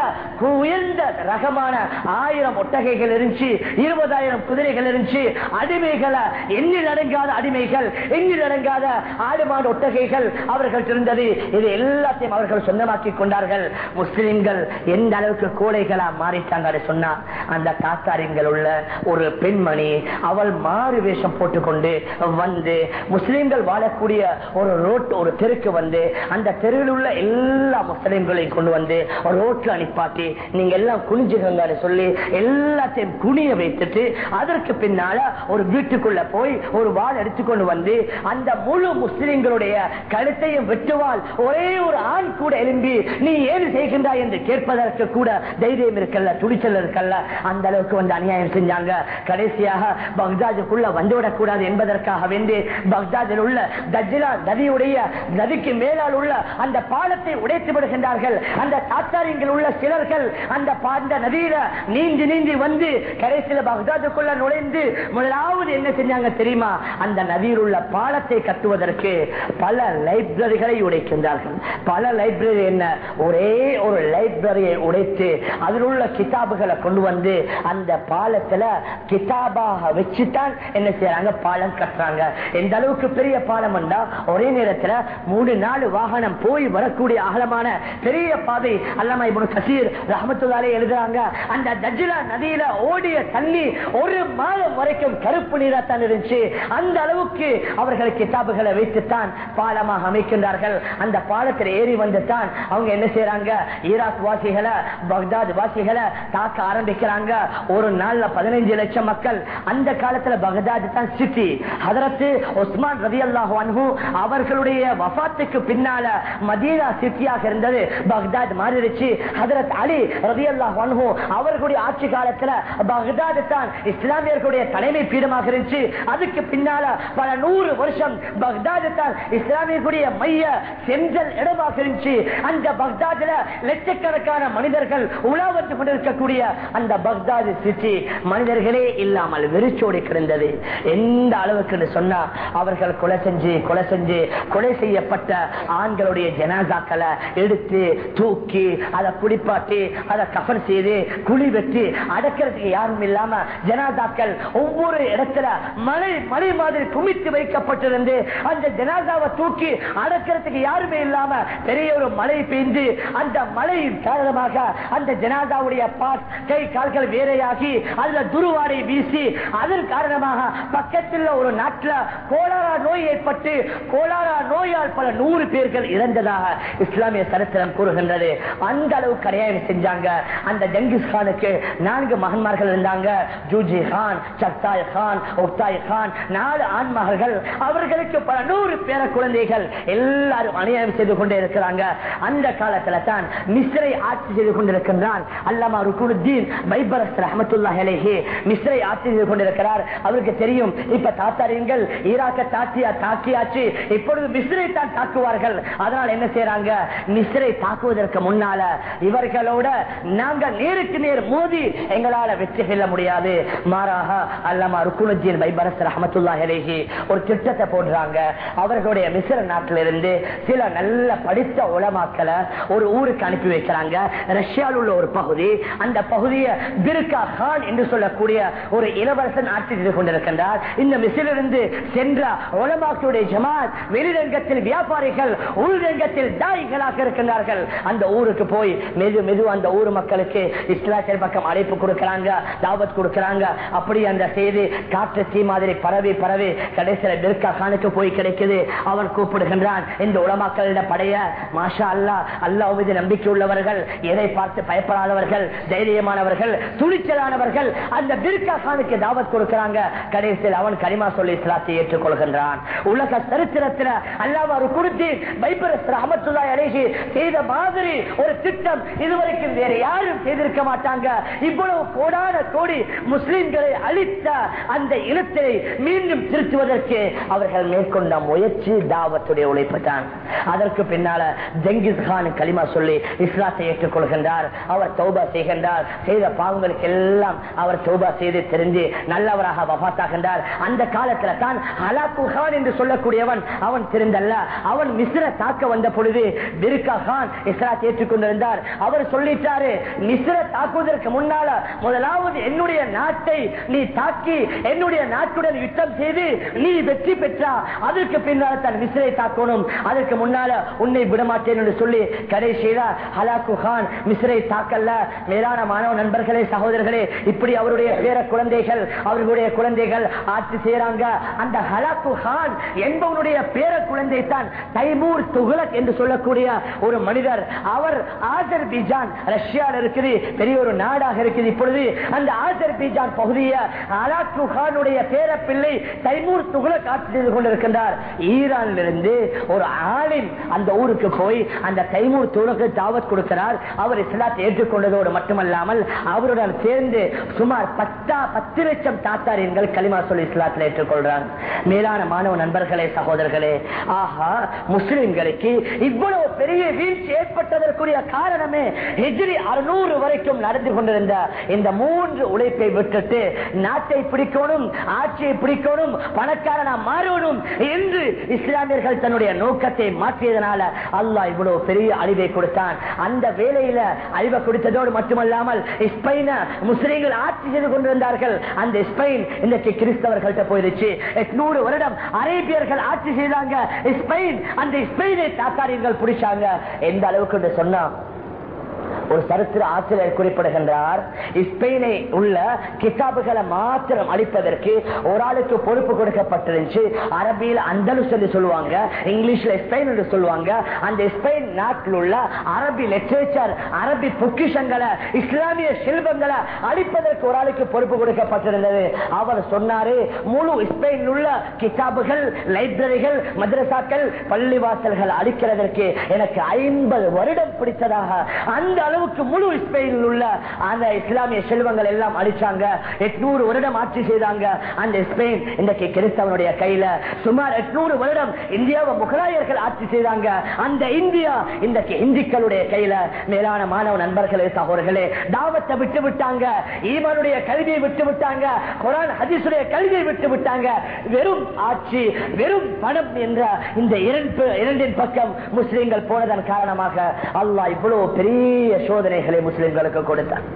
உயர்ந்த ரகமான ஆயிரம் ஒட்டகைகள் இருந்துச்சு. இருபதாயிரம் குதிரைகள் இருந்துச்சு. அடிமைகளை எண்ணில் அடங்காத அடிமைகள் எண்ணில் அடங்காத ஆடு மாடு ஒட்டகைகள் அவர்கள் இருந்தது. இது எல்லாத்தையும் அவர்கள் சொந்தமாக்கி கொண்டார்கள். முஸ்லிம்கள் பெண்கள் எந்த அளவுக்கு கோடைகளா மாறிட்டாங்க சொன்னா அந்த தாத்தாரியங்கள் உள்ள ஒரு பெண்மணி அவள் மாறு வேஷம் போட்டுக்கொண்டு வந்து முஸ்லிம்கள் வாழக்கூடிய ஒரு ரோட் ஒரு தெருக்கு வந்து அந்த தெருவில் உள்ள எல்லா முஸ்லிம்களையும் கொண்டு வந்து ஒரு ரோட்ல அனுப்பாட்டி நீங்க எல்லாம் குனிஞ்சுகங்கன்னு சொல்லி எல்லாத்தையும் குனிய வைத்துட்டு அதற்கு பின்னால ஒரு வீட்டுக்குள்ள போய் ஒரு வாள் எடுத்துக்கொண்டு வந்து அந்த முழு முஸ்லிம்களுடைய கழுத்தையும் வெட்டுவாள். ஒரே ஒரு ஆண் கூட எழும்பி நீ ஏன் செய்கின்றாய்? என்று கேட்பதற்கு கூட தைரியம் இருக்கல்ல துணிச்சல் இருக்கல்ல. அந்த அளவுக்கு வந்து அநியாயம் செஞ்சாங்க. கடைசியாக பக்தாஜுக்குள்ள வந்துவிடக் கூடாது என்பதற்காக வேண்டி பக்தாஜில் உள்ள தஜ்லா நதியுடைய நதிக்கு மேலால் உள்ள அந்த பாலத்தை உடைத்து விடுகின்றார்கள். அந்த தாத்தாரியங்கள் உள்ள சிலர்கள் அந்த பா- நதியில நீந்தி நீந்தி வந்து கடைசியில் பக்தாஜுக்குள்ள நுழைந்து முதலாவது என்ன செஞ்சாங்க தெரியுமா? அந்த நதியில் உள்ள பாலத்தை கட்டுவதற்கு பல லைப்ரரிகளை உடைக்கின்றார்கள். பல லைப்ரரி என்ன? ஒரே ஒரு லைப்ரரியை உடைத்து அதில் உள்ள கிதாபுகளை கொண்டு வந்து அந்த பாலத்துல கிதாபாக வச்சுதான் என்ன செய்யறாங்க பாலம் கட்டுறாங்க. எந்த அளவுக்கு பெரிய பாலம் வந்தா ஒரே நேரத்துல மூணு நாலு வாகனம் போய் வரக்கூடிய அகலமான பெரிய பாதை அல்லாம இப்னு கசீர் ரஹமத்துல்லாலே எழுதுறாங்க. அந்த தஜிலா நதியில ஓடிய தண்ணி ஒரு மாதம் வரைக்கும் கருப்பு நீரா தான் இருந்துச்சு. அந்த அளவுக்கு அளவுக்கு அவர்கள் கிதாபுகளை வைத்துத்தான் பாலமாக அமைக்கின்றார்கள். அந்த பாலத்தில் ஏறி வந்துத்தான் அவங்க என்ன செய்யறாங்க ஈராக் வாசிகளை பக்தாத் வாசிகளை தாக்க ஆரம்பிக்கிறாங்க. ஒரு நாள்ல பதினைஞ்சு லட்சம் மக்கள். அந்த காலத்துல பகதாத் தான் சிட்டி அதற்கு உஸ்மான் ரவி அல்லாஹு அவர்களுடைய வஃபாத்துக்கு பின்னால மதீனா சிட்டியாக இருந்தது. பக்தாத் மாறிடுச்சு. ஹதரத் அலி ரவி அல்லாஹு அவர்களுடைய ஆட்சி காலத்துல பக்தாத் தான் இஸ்லாமியர்களுடைய தலைமை பீடமாக இருந்துச்சு. அதுக்கு பின்னால பல நூறு வருஷம் பக்தாதுதான் இஸ்லாமியர்களுடைய மைய செஞ்சல் இடமாக இருந்துச்சு. அந்த பக்தாதுல லட்சக்கணக்கான மனிதர்கள் உலா கொண்டிருக்கக்கூடிய அந்த பக்தாது சிட்டி மனிதர்களே இல்லாமல் வெறிச்சோடி கிடந்தது. எந்த அளவுக்கு சொன்னா அவர்கள் கொலை செஞ்சு கொலை செஞ்சு கொலை செய்யப்பட்ட ஆண்களுடைய ஜனாசாக்களை எடுத்து தூக்கி அதை குடிப்பாட்டி அதை கஃன் செய்து குழி வெட்டி அடக்கிறதுக்கு யாரும் இல்லாம ஜனாதாக்கள் ஒவ்வொரு இடத்துல மழை மழை மாதிரி குவித்து வைக்கப்பட்டிருந்து அந்த ஜனாதாவை தூக்கி அடக்கிறதுக்கு யாருமே இல்லாம பெரிய ஒரு மழை பெய்ந்து அந்த மழையின் காரணமாக அந்த ஜனாதாவுடைய பாஸ் கை கால்கள் வேறையாகி அதுல துருவாடை வீசி அதன் காரணமாக பக்கத்தில் ஒரு நாட்டில் கோலாரா நோய் ஏற்பட்டு கோலாரா நோயால் பல நூறு பேர்கள் இறந்ததாக இஸ்லாமிய சரித்திரம் கூறுகின்றது. அந்த அளவுக்கு கரையாயம் செஞ்சாங்க. அந்த ஜங்கிஸ் கானுக்கு நான்கு மகன்மார்கள் இருந்தாங்க. ஜூஜி கான் சக்தாய் கான் உக்தாய் கான் நாலு ஆண்மகள்கள் அவர்களுக்கு பல நூறு பேர குழந்தைகள் எல்லாரும் அநியாயம் செய்து கொண்டே இருக்கிறாங்க. அந்த காலத்துல தான் மிஸ்ரை ஆட்சி செய்து கொண்டிருக்கின்றான் அல்லாமா ருக்குனுத்தீன் பைபரஸ் ரஹமத்துல்லா ஹலேஹி மிஸ்ரை ஆட்சி செய்து கொண்டிருக்கிறார். அவருக்கு தெரியும் இப்ப தாத்தாரியங்கள் ஈராக்க தாக்கியா தாக்கியாச்சு. இப்பொழுது மிஸ்ரை தான் தாக்குவார்கள். அதனால் என்ன செய்யறாங்க மிஸ்ரை தாக்குவதற்கு முன்னால இவர்களோட நாங்க நேருக்கு நேர் மோதி எங்களால வெற்றி செல்ல முடியாது. மாறாக அல்லாமா ருக்குனுத்தீன் பைபரஸ் ரஹமத்துல்லா ஹலேஹி ஒரு திட்டத்தை போடுறாங்க. அவர்களுடைய மிசிற நாட்டிலிருந்து சில நல்ல படித்த உலமாக்களை ஒரு ஊருக்கு அனுப்பி வைக்கிறாங்க. ரஷ்யாவில் உள்ள ஒரு பகுதி. அந்த பகுதியை பிர்கா கான் என்று சொல்லக்கூடிய ஒரு இளவரசன் ஆட்சி செய்து கொண்டிருக்கின்றார். இந்த மிசிலிருந்து சென்ற உலமாக்களுடைய ஜமாத் வெளிரங்கத்தில் வியாபாரிகள் உள்ரங்கத்தில் தாய்களாக இருக்கின்றார்கள். அந்த ஊருக்கு போய் மெது மெது அந்த ஊர் மக்களுக்கு இஸ்லாத்தின் பக்கம் அழைப்பு கொடுக்கிறாங்க தாவத் கொடுக்கிறாங்க. அப்படி அந்த செய்தி காற்று தீ மாதிரி பரவி பரவி கடைசியில பெருக்கா கானுக்கு போய் கிடைக்குது. அவன் கூப்பிடுகின்றான் இந்த உலமாக்களிட படைய மாஷா அல்லா அல்லா மீது நம்பிக்கை உள்ளவர்கள் எதை பார்த்து பயப்படாதவர்கள் தைரியமானவர்கள் துணிச்சலானவர்கள் அந்த பிர்கா கானுக்கு தாவத் கொடுக்கிறாங்க. கடைசியில் அவன் கரிமா சொல்லி இஸ்லாத்தை ஏற்றுக்கொள்கின்றான். உலக சரித்திரத்தில் அல்லாஹ் ஒரு கொடுத்து பைபரஸ் ரஹமத்துல்லா அழகி செய்த மாதிரி ஒரு திட்டம் இதுவரைக்கும் வேற யாரும் செய்திருக்க மாட்டாங்க. இவ்வளவு கோடான கோடி முஸ்லிம்களை அழித்த அந்த இனத்தை மீண்டும் திருத்துவது செய்வதற்கு அவர்கள் மேற்கொண்ட முயற்சி தாவத்துடைய உழைப்பு தான் அதற்கு பின்னால ஜெங்கிஸ் கான் களிமா சொல்லி இஸ்லாத்தை ஏற்றுக்கொள்கின்றார் அவர் தௌபா செய்கின்றார் செய்த பாவங்களுக்கு எல்லாம் அவர் தௌபா செய்து தெரிஞ்சு நல்லவராக வபாத்தாகின்றார் அந்த காலத்துல தான் ஹலாக்கு கான் என்று சொல்லக்கூடியவன் அவன் தெரிந்தல்ல. அவன் மிஸ்ர தாக்க வந்த பொழுது பிர்கா கான் இஸ்லாத்தை ஏற்றுக்கொண்டிருந்தார். அவர் சொல்லிட்டாரு மிஸ்ர தாக்குவதற்கு முன்னால முதலாவது என்னுடைய நாட்டை நீ தாக்கி என்னுடைய நாட்டுடன் யுத்தம் செய்து நீ வெற்றி பெற்றா அதற்கு பின்னால் தன் மிஸ்ரை தாக்கணும். அதற்கு முன்னால உன்னை விடமாட்டேன் என்று சொல்லி கடைசியில ஹலாக்கு கான் மிஸ்ரை தாக்கல்ல. மேலான மாணவ நண்பர்களே சகோதரர்களே இப்படி அவருடைய பேர குழந்தைகள் அவர்களுடைய குழந்தைகள் ஆட்சி செய்யறாங்க அந்த ஹலாக்கு கான் என்பவனுடைய பேர குழந்தை தான் தைமூர் துகுலக் என்று சொல்லக்கூடிய ஒரு மனிதர். அவர் ஆசர் பீஜான் ரஷ்யாவில் இருக்குது பெரிய ஒரு நாடாக இருக்குது. இப்பொழுது அந்த ஆசர் பீஜான் பகுதியை ஹலாக்கு கானுடைய பேர பிள்ளை தைமூர் துகுல காட்சி செய்து கொண்டிருக்கின்றார். ஈரானிலிருந்து ஒரு ஆளின் அந்த ஊருக்கு போய் அந்த தைமூர் துணுக்கு தாவத் கொடுக்கிறார். அவர் இஸ்லாத்தை ஏற்றுக்கொண்டதோடு மட்டுமல்லாமல் அவருடன் சேர்ந்து சுமார் பத்தா பத்து லட்சம் தாத்தாரியன்கள் களிமா சொல்லி இஸ்லாத்தில் ஏற்றுக்கொள்றாங்க. மேலான மாணவ நண்பர்களே சகோதரர்களே ஆஹா முஸ்லிம்களுக்கு இவ்வளவு பெரிய வீழ்ச்சி ஏற்பட்டதற்குரிய காரணமே எதிரி அறுநூறு வரைக்கும் நடந்து கொண்டிருந்த இந்த மூன்று உழைப்பை விட்டுட்டு நாட்டை பிடிக்கணும் ஆட்சியை பிடிக்கணும் பண பணக்காரனா மாறணும் என்று இஸ்லாமியர்கள் தன்னுடைய நோக்கத்தை மாற்றியதனால அல்லா இவ்வளவு பெரிய அழிவை கொடுத்தான். அந்த வேலையில அழிவை கொடுத்ததோடு மட்டுமல்லாமல் ஸ்பெயின முஸ்லீம்கள் ஆட்சி செய்து கொண்டிருந்தார்கள். அந்த ஸ்பெயின் இன்றைக்கு கிறிஸ்தவர்கள்ட்ட போயிருச்சு எட்நூறு வருடம் அரேபியர்கள் ஆட்சி செய்தாங்க. ஸ்பெயின் அந்த ஸ்பெயினை தாக்காரியர்கள் பிடிச்சாங்க. எந்த அளவுக்கு சொன்னா ஒரு சரித்திர ஆசிரியர் குறிப்பிடுகின்றார் ஸ்பெயினை உள்ள கிதாபுகளை மாத்திரம் அளிப்பதற்கு ஒரு ஆளுக்கு பொறுப்பு கொடுக்கப்பட்டிருந்துச்சு. அரபியில் அந்தலுஸ் என்று சொல்லுவாங்க இங்கிலீஷ்ல ஸ்பெயின் என்று சொல்லுவாங்க. அந்த ஸ்பெயின் நாட்டில் உள்ள அரபி லிட்ரேச்சர் அரபி பொக்கிஷங்களை இஸ்லாமிய செல்வங்களை அளிப்பதற்கு ஒரு ஆளுக்கு பொறுப்பு கொடுக்கப்பட்டிருந்தது. அவர் சொன்னாரு முழு ஸ்பெயின் உள்ள கிதாபுகள் லைப்ரரிகள் மதரசாக்கள் பள்ளிவாசல்கள் அளிக்கிறதற்கு எனக்கு ஐம்பது வருடம் பிடித்ததாக. அந்த அளவு அளவுக்கு முழு ஸ்பெயினில் உள்ள அந்த இஸ்லாமிய செல்வங்கள் எல்லாம் அழிச்சாங்க. எட்நூறு வருடம் ஆட்சி செய்தாங்க. அந்த ஸ்பெயின் இன்றைக்கு கிறிஸ்தவனுடைய கையில. சுமார் எட்நூறு வருடம் இந்தியாவை முகலாயர்கள் ஆட்சி செய்தாங்க. அந்த இந்தியா இன்றைக்கு இந்திக்களுடைய கையில. மேலான மாணவ நண்பர்களே சகோதரர்களே தாவத்தை விட்டு விட்டாங்க. ஈமானுடைய கல்வியை விட்டு விட்டாங்க. குரான் ஹதீசுடைய கல்வியை விட்டு விட்டாங்க. வெறும் ஆட்சி வெறும் பணம் என்ற இந்த இரண்டு இரண்டின் பக்கம் முஸ்லீம்கள் போனதன் காரணமாக அல்லாஹ் இவ்வளவு பெரிய சோதனைகளை முஸ்லிம்களுக்கு கொடுத்தான்.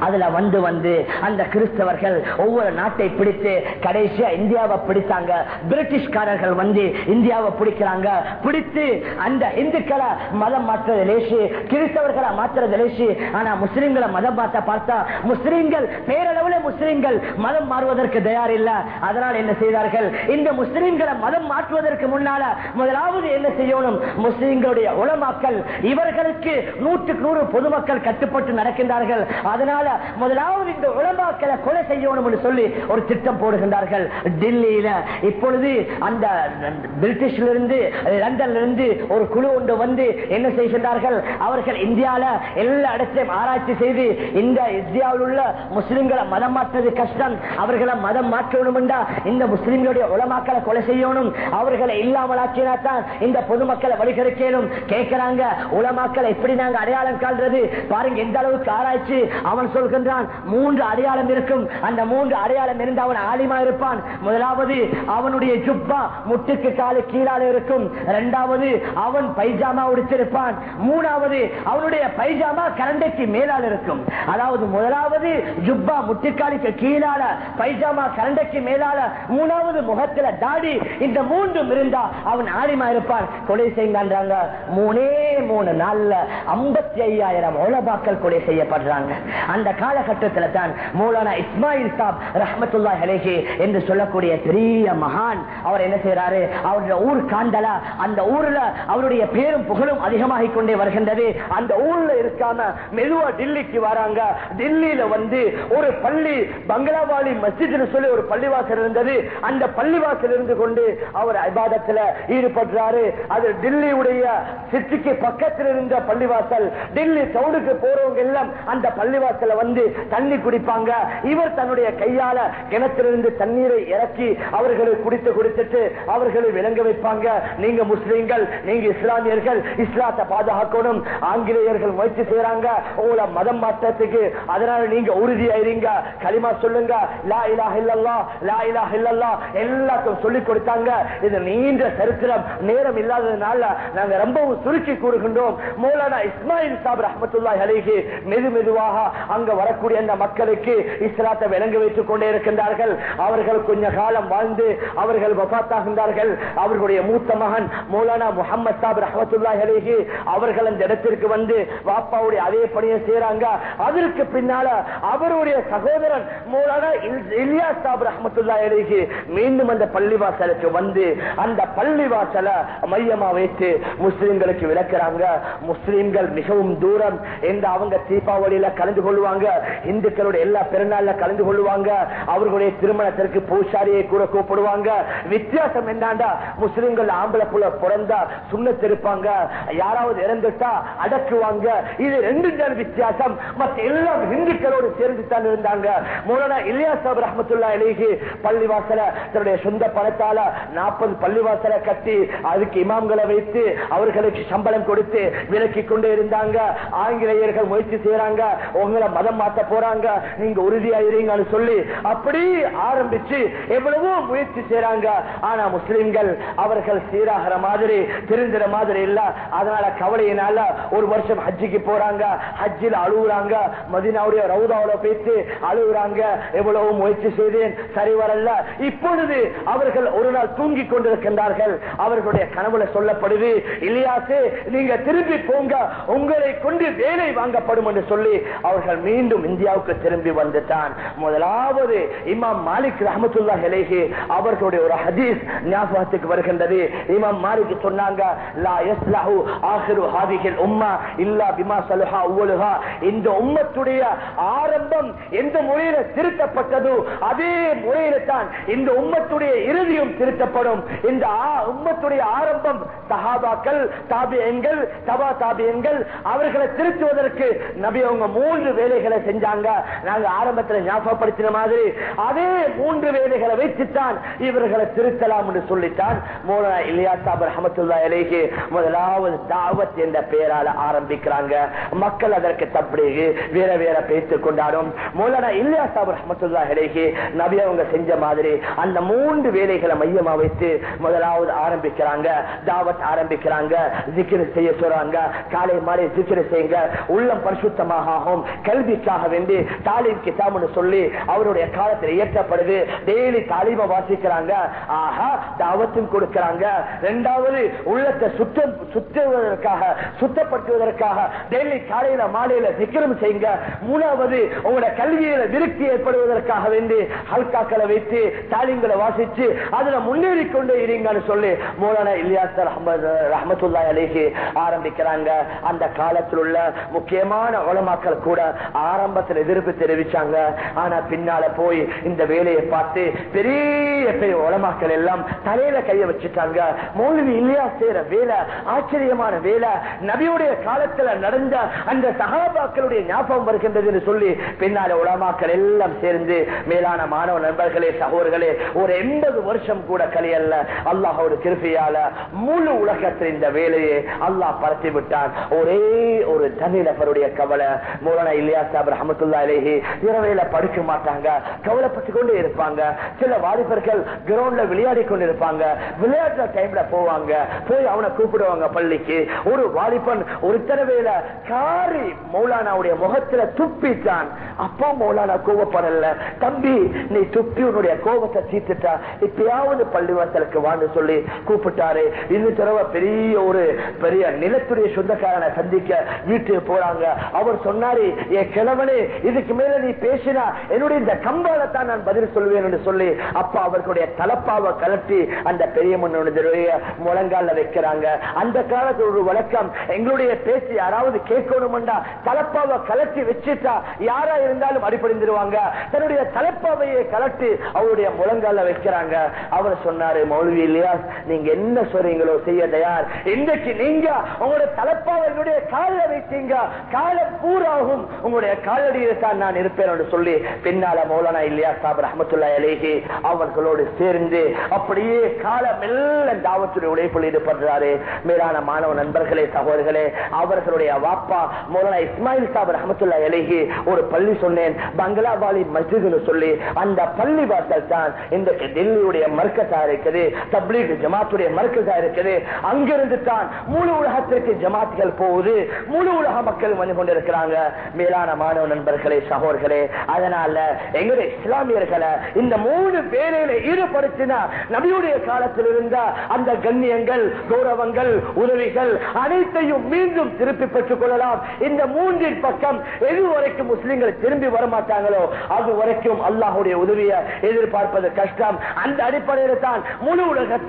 அதுல வந்து வந்து அந்த கிறிஸ்தவர்கள் ஒவ்வொரு நாட்டை பிடித்து கடைசியா இந்தியாவை பிடித்தாங்க. பிரிட்டிஷ்காரர்கள் வந்து இந்தியாவை பிடிக்கிறாங்க. பிடித்து அந்த இந்துக்களை மதம் மாற்றுறது லேசு கிறிஸ்தவர்களை மாற்றுறது லேசு ஆனா முஸ்லிம்களை மதம் மாற்ற பார்த்தா முஸ்லிம்கள் பேரளவுல முஸ்லிம்கள் மதம் மாறுவதற்கு தயார் இல்ல. அதனால் என்ன செய்தார்கள்? இந்த முஸ்லிம்களை மதம் மாற்றுவதற்கு முன்னால முதலாவது என்ன செய்யணும்? முஸ்லிம்களுடைய உளமாக்கல் இவர்களுக்கு நூற்றுக்கு நூறு பொதுமக்கள் கட்டுப்பட்டு நடக்கின்றார்கள். அதனால முதலாவது இந்த உலமாக்களை கொலை செய்யணும் சொல்லி ஒரு திட்டம் போடுகின்றார்கள். டெல்லியில இப்பொழுது அந்த பிரிட்டிஷ்ல இருந்து லண்டன்ல இருந்து ஒரு குழு ஒன்று வந்து என்ன செய்கின்றார்கள்? அவர்கள் இந்தியால எல்லா இடத்தையும் ஆராய்ச்சி செய்து இந்த இந்தியாவில் உள்ள முஸ்லிம்களை மதம் மாற்றுவது கஷ்டம். அவர்களை மதம் மாற்றணும் இந்த முஸ்லிம்களுடைய உலமாக்களை கொலை செய்யணும். அவர்களை இல்லாமல் ஆக்கினாத்தான் இந்த பொதுமக்களை வழிகெடுக்கணும். கேட்கிறாங்க உலமாக்களை எப்படி நாங்க அடையாளம் காண்றது? பாருங்க எந்த அளவுக்கு ஆராய்ச்சி அவன் சொல்கின்றான் மூன்று அடையாளம் இருக்கும். அந்த மூன்று அடையாளம் இருந்து அவன் ஆலிமா இருப்பான். முதலாவது அவனுடைய ஜுப்பா முட்டுக்கு காலு கீழால இருக்கும். இரண்டாவது அவன் பைஜாமா உடுத்திருப்பான். மூணாவது அவனுடைய பைஜாமா கரண்டைக்கு மேலால் இருக்கும். அதாவது முதலாவது ஜுப்பா முட்டுக்காலுக்கு கீழால பைஜாமா கரண்டைக்கு மேலால மூணாவது முகத்துல தாடி இந்த மூன்றும் இருந்தா அவன் ஆலிமா இருப்பான். கொலை செய்யுங்கன்றாங்க மூணே மூணு நாள்ல ஐம்பத்தி ஐயாயிரம் ஓலபாக்கள் கொலை செய்யப்படுறாங்க. அந்த காலகட்டத்தில் தான் மௌலானா இஸ்மாயில் சாப் ரஹமத்துல்லா ஹலேஹி என்று சொல்லக்கூடிய பெரிய மகான். அவர் என்ன செய்யறாரு அவருடைய ஊர் காண்டலா அந்த ஊர்ல அவருடைய பேரும் புகழும் அதிகமாகிக் கொண்டே வருகின்றது. அந்த ஊர்ல இருக்காம மெதுவா டில்லிக்கு வராங்க. டில்லியில வந்து ஒரு பள்ளி பங்களாவாளி மஸ்ஜித் சொல்லி ஒரு பள்ளிவாசல் இருந்தது. அந்த பள்ளிவாசல் இருந்து கொண்டு அவர் ஐபாதத்துல ஈடுபடுறாரு. அது டில்லியுடைய சிட்டிக்கு பக்கத்தில் இருந்த பள்ளிவாசல். டில்லி சவுடுக்கு போறவங்க எல்லாம் அந்த பள்ளி பள்ளிவாசல வந்து தண்ணி குடிப்பாங்க. இவர் தன்னுடைய கையால கிணத்திலிருந்து தண்ணீரை இறக்கி அவர்களை குடித்து குடித்துட்டு அவர்களை விளங்க வைப்பாங்க. நீங்க முஸ்லீம்கள் நீங்க இஸ்லாமியர்கள் இஸ்லாத்தை பாதுகாக்கணும். ஆங்கிலேயர்கள் முயற்சி செய்யறாங்க உங்களை மதம் மாற்றத்துக்கு. அதனால நீங்க உறுதியாயிருங்க. களிமா சொல்லுங்க. லா இலா இல்லல்லா லா இலா இல்லல்லா எல்லாத்தையும் சொல்லி கொடுத்தாங்க. இது நீண்ட சரித்திரம். நேரம் இல்லாததுனால நாங்க ரொம்பவும் சுருக்கி கூறுகின்றோம். மௌலானா இஸ்மாயில் சாப் ரஹமத்துல்லா அலைஹி மெது மெதுவாக அங்க வரக்கூடிய அந்த மக்களுக்கு இஸ்லாத்தை விளங்க வைத்துக் கொண்டே இருக்கின்றார்கள். அவர்கள் கொஞ்ச காலம் வாழ்ந்து அவர்கள் வபாத்தாகின்றார்கள் அவர்களுடைய மூத்த மகன் மௌலானா முகமது சாப் ரஹமத்துல்லாஹி அவர்கள் அந்த இடத்திற்கு வந்து வாப்பாவுடைய அதே பணியை செய்யறாங்க அதற்கு பின்னால அவருடைய சகோதரன் மௌலானா இல்- இலியாஸ் சாப் ரஹமத்துல்லாஹி மீண்டும் அந்த பள்ளிவாசலுக்கு வந்து அந்த பள்ளிவாசல மையமா வைத்து முஸ்லிம்களுக்கு விளக்குறாங்க. முஸ்லிம்கள் மிகவும் தூரம் எந்த அவங்க தீபாவளியில கலந்து கலந்து கொள்வாங்க இந்துக்களுடைய எல்லா பெருநாள்ல கலந்து கொள்வாங்க அவர்களுடைய திருமணத்திற்கு பூசாரியை கூட கூப்பிடுவாங்க. வித்தியாசம் என்னண்டா முஸ்லிம்கள் ஆம்பளை புள்ள பிறந்தா சுண்ணத்திருப்பாங்க யாராவது இறந்துட்டா அடக்குவாங்க. இது ரெண்டு தான் வித்தியாசம். மற்ற எல்லாம் இந்துக்களோடு சேர்ந்து தான் இருந்தாங்க. மூலனா இல்லையா சாப் ரஹமத்துல்லா இலேஹி பள்ளிவாசல தன்னுடைய சொந்த பணத்தால நாற்பது பள்ளிவாசல கட்டி அதுக்கு இமாம்களை வைத்து அவர்களுக்கு சம்பளம் கொடுத்து விலக்கி கொண்டே இருந்தாங்க. ஆங்கிலேயர்கள் முயற்சி செய்யறாங்க உங்களை மதம் மாத்த போறாங்க. நீங்க உறுதியா இருங்கன்னு சொல்லி அப்படி ஆரம்பிச்சு எவ்வளவோ முயற்சி செய்யறாங்க ஆனா முஸ்லிம்கள் அவர்கள் சீராகிற மாதிரி திருந்துற மாதிரி இல்ல. அதனால கவலையினால ஒரு வருஷம் ஹஜ்ஜிக்கு போறாங்க. ஹஜ்ஜில் அழுகுறாங்க மதினாவுடைய ரவுதாவுல பேசி அழுகுறாங்க எவ்வளவு முயற்சி செய்தேன். சரி வரல. இப்பொழுது அவர்கள் ஒரு நாள் தூங்கி கொண்டிருக்கின்றார்கள். அவர்களுடைய கனவுல சொல்லப்படுது இல்லையாசே நீங்க திரும்பி போங்க. உங்களை கொண்டு வேலை வாங்கப்படும் என்று சொல்லி அவர்கள் மீண்டும் இந்தியாவுக்கு திரும்பி வந்துட்டான். முதலாவது இமாம் மாலிக் ரஹமத்துல்லா ஹெலேஹி அவர்களுடைய ஒரு ஹதீஸ் ஞாபகத்துக்கு வருகின்றது. இமாம் மாலிக் சொன்னாங்க இந்த உம்மத்துடைய ஆரம்பம் எந்த முறையில திருத்தப்பட்டதோ அதே முறையில தான் இந்த உம்மத்துடைய இறுதியும் திருத்தப்படும். இந்த உம்மத்துடைய ஆரம்பம் சஹாபாக்கள் தாபியங்கள் தபா தாபியங்கள் அவர்களை திருத்துவதற்கு நபி அவங்க மூணு மூன்று வேலைகளை செஞ்சாங்க. நாங்க ஆரம்பத்தில் ஞாபகப்படுத்தின மாதிரி அதே மூன்று வேலைகளை வைத்துத்தான் இவர்களை திருத்தலாம் என்று சொல்லித்தான் மோலனா இல்லையா சாபர் அஹமத்துல்லா இலேஹி முதலாவது தாவத் என்ற பெயரால ஆரம்பிக்கிறாங்க. மக்கள் அதற்கு தப்பிடுகு வேற வேற பேசிக் கொண்டாடும். மோலனா இல்லையா சாபர் அஹமத்துல்லா இலேஹி நபி அவங்க செஞ்ச மாதிரி அந்த மூன்று வேலைகளை மையமா வைத்து முதலாவது ஆரம்பிக்கிறாங்க. தாவத் ஆரம்பிக்கிறாங்க. ஜிக்கிர செய்ய சொல்றாங்க. காலை மாலை ஜிக்கிர செய்யுங்க. உள்ளம் பரிசுத்தமாக ஆகும். கல்விக்காக வேண்டி தாலிம் கிதாப்னு சொல்லி அவருடைய காலத்தில் இயற்றப்படுது. டெய்லி தாலிம வாசிக்கிறாங்க. ஆஹா தாவத்தும் கொடுக்கிறாங்க. இரண்டாவது உள்ளத்தை சுத்தம் சுத்துவதற்காக சுத்தப்படுத்துவதற்காக டெய்லி காலையில மாலையில சிக்கிரம் செய்யுங்க. மூணாவது உங்களோட கல்வியில விருத்தி ஏற்படுவதற்காக வேண்டி ஹல்காக்களை வைத்து தாலிங்களை வாசிச்சு அதுல முன்னேறி கொண்டு இருங்கன்னு சொல்லி மூலான இல்லியாஸ் ரஹமது ரஹமத்துல்லா அலேஹி ஆரம்பிக்கிறாங்க. அந்த காலத்தில் உள்ள முக்கியமான உலமாக்கள் கூட கூட ஆரம்பத்தில் எதிர்ப்பு தெரிவிச்சாங்க. ஆனா பின்னால போய் இந்த வேலையை பார்த்து பெரிய பெரிய உலமாக்கள் எல்லாம் தலையில கைய வச்சுட்டாங்க. மௌலவி இல்லையா செய்யற வேலை ஆச்சரியமான வேலை. நபியுடைய காலத்துல நடந்த அந்த சகாபாக்களுடைய ஞாபகம் வருகின்றது சொல்லி பின்னால உலமாக்கள் எல்லாம் சேர்ந்து மேலான மாணவ நண்பர்களே சகோதர்களே ஒரு எண்பது வருஷம் கூட கலையல்ல அல்லாஹோட கிருப்பியால முழு உலகத்தில் இந்த வேலையை அல்லாஹ் பரத்தி விட்டான் ஒரே ஒரு தனி நபருடைய கவலை மூலனா இல்லையா சாப் ரஹமத்துல்லா இலேஹி இரவையில படுக்க மாட்டாங்க கவலைப்பட்டு கொண்டே இருப்பாங்க. சில வாலிபர்கள் கிரவுண்ட்ல விளையாடி கொண்டு இருப்பாங்க விளையாடுற டைம்ல போவாங்க. போய் அவனை கூப்பிடுவாங்க பள்ளிக்கு. ஒரு வாலிபன் ஒரு தடவையில காரி மௌலானாவுடைய முகத்துல துப்பிட்டான். அப்பா மௌலானா கோவப்படல. தம்பி நீ துப்பி உன்னுடைய கோபத்தை தீர்த்துட்டா. இப்பயாவது பள்ளிவாசலுக்கு வான்னு சொல்லி கூப்பிட்டாரு. இந்த தடவை பெரிய ஒரு பெரிய நிலத்துடைய சொந்தக்காரனை சந்திக்க வீட்டுக்கு போறாங்க. அவர் சொன்னாரு என் கிழவனே இதுக்கு மேல நீ பேசினா என்னுடைய இந்த கம்பாலத்தான் நான் பதில் சொல்வேன் என்று சொல்லி அப்பா அவர்களுடைய தலப்பாவை கலட்டி அந்த பெரிய மன்னனுடைய முழங்கால வைக்கிறாங்க. அந்த காலத்தில் ஒரு வழக்கம் எங்களுடைய பேச்சு யாராவது கேட்கணும்டா தலப்பாவை கலட்டி வச்சுட்டா யாரா இருந்தாலும் அடிப்படைந்துருவாங்க தன்னுடைய தலப்பாவையை கலட்டி அவருடைய முழங்கால வைக்கிறாங்க. அவர் சொன்னாரு மௌலவி இல்லையா நீங்க என்ன சொல்றீங்களோ செய்ய தயார். இன்றைக்கு நீங்க உங்களுடைய தலப்பாவையுடைய காலில் வைத்தீங்க. காலம் பூராகும். உங்களுடைய காலடியில் தான் நான் இருப்பேன் என்று சொல்லி பின்னால மௌலானா இல்லையா சாப் ரஹமத்துல்லா அலேஹி அவர்களோடு சேர்ந்து அப்படியே காலம் எல்லாம் தாவத்துடைய உழைப்பில் ஈடுபடுறாரு. மேலான மாணவ நண்பர்களே சகோதரர்களே அவர்களுடைய வாப்பா மௌலானா இஸ்மாயில் சாப் ரஹமத்துல்லா அலேஹி ஒரு பள்ளி சொன்னேன். பங்களாபாலி மஸ்ஜித்னு சொல்லி அந்த பள்ளி வாசல் தான் இன்றைக்கு டெல்லியுடைய மர்க்கஸா இருக்குது தப்லீக் ஜமாத்துடைய மர்க்கஸா இருக்குது. அங்கிருந்து தான் முழு உலகத்திற்கு ஜமாத்துகள் போகுது முழு உலக மக்கள் வந்து கொண்டிருக்கிறாங்க. மேலான மாணவ நண்பர்களே சகோர்களே அதனால எங்களுடைய இஸ்லாமியர்களை இந்த மூணு பேரையில ஈடுபடுத்தினா நபியுடைய காலத்தில் இருந்த அந்த கண்ணியங்கள் கௌரவங்கள் உதவிகள் அனைத்தையும் மீண்டும் திருப்பி பெற்றுக் கொள்ளலாம். இந்த மூன்றின் பக்கம் எது வரைக்கும் முஸ்லிம்கள் திரும்பி வரமாட்டாங்களோ அது வரைக்கும் அல்லாஹுடைய உதவியை எதிர்பார்ப்பது கஷ்டம். அந்த அடிப்படையில் தான் முழு உலகத்தில்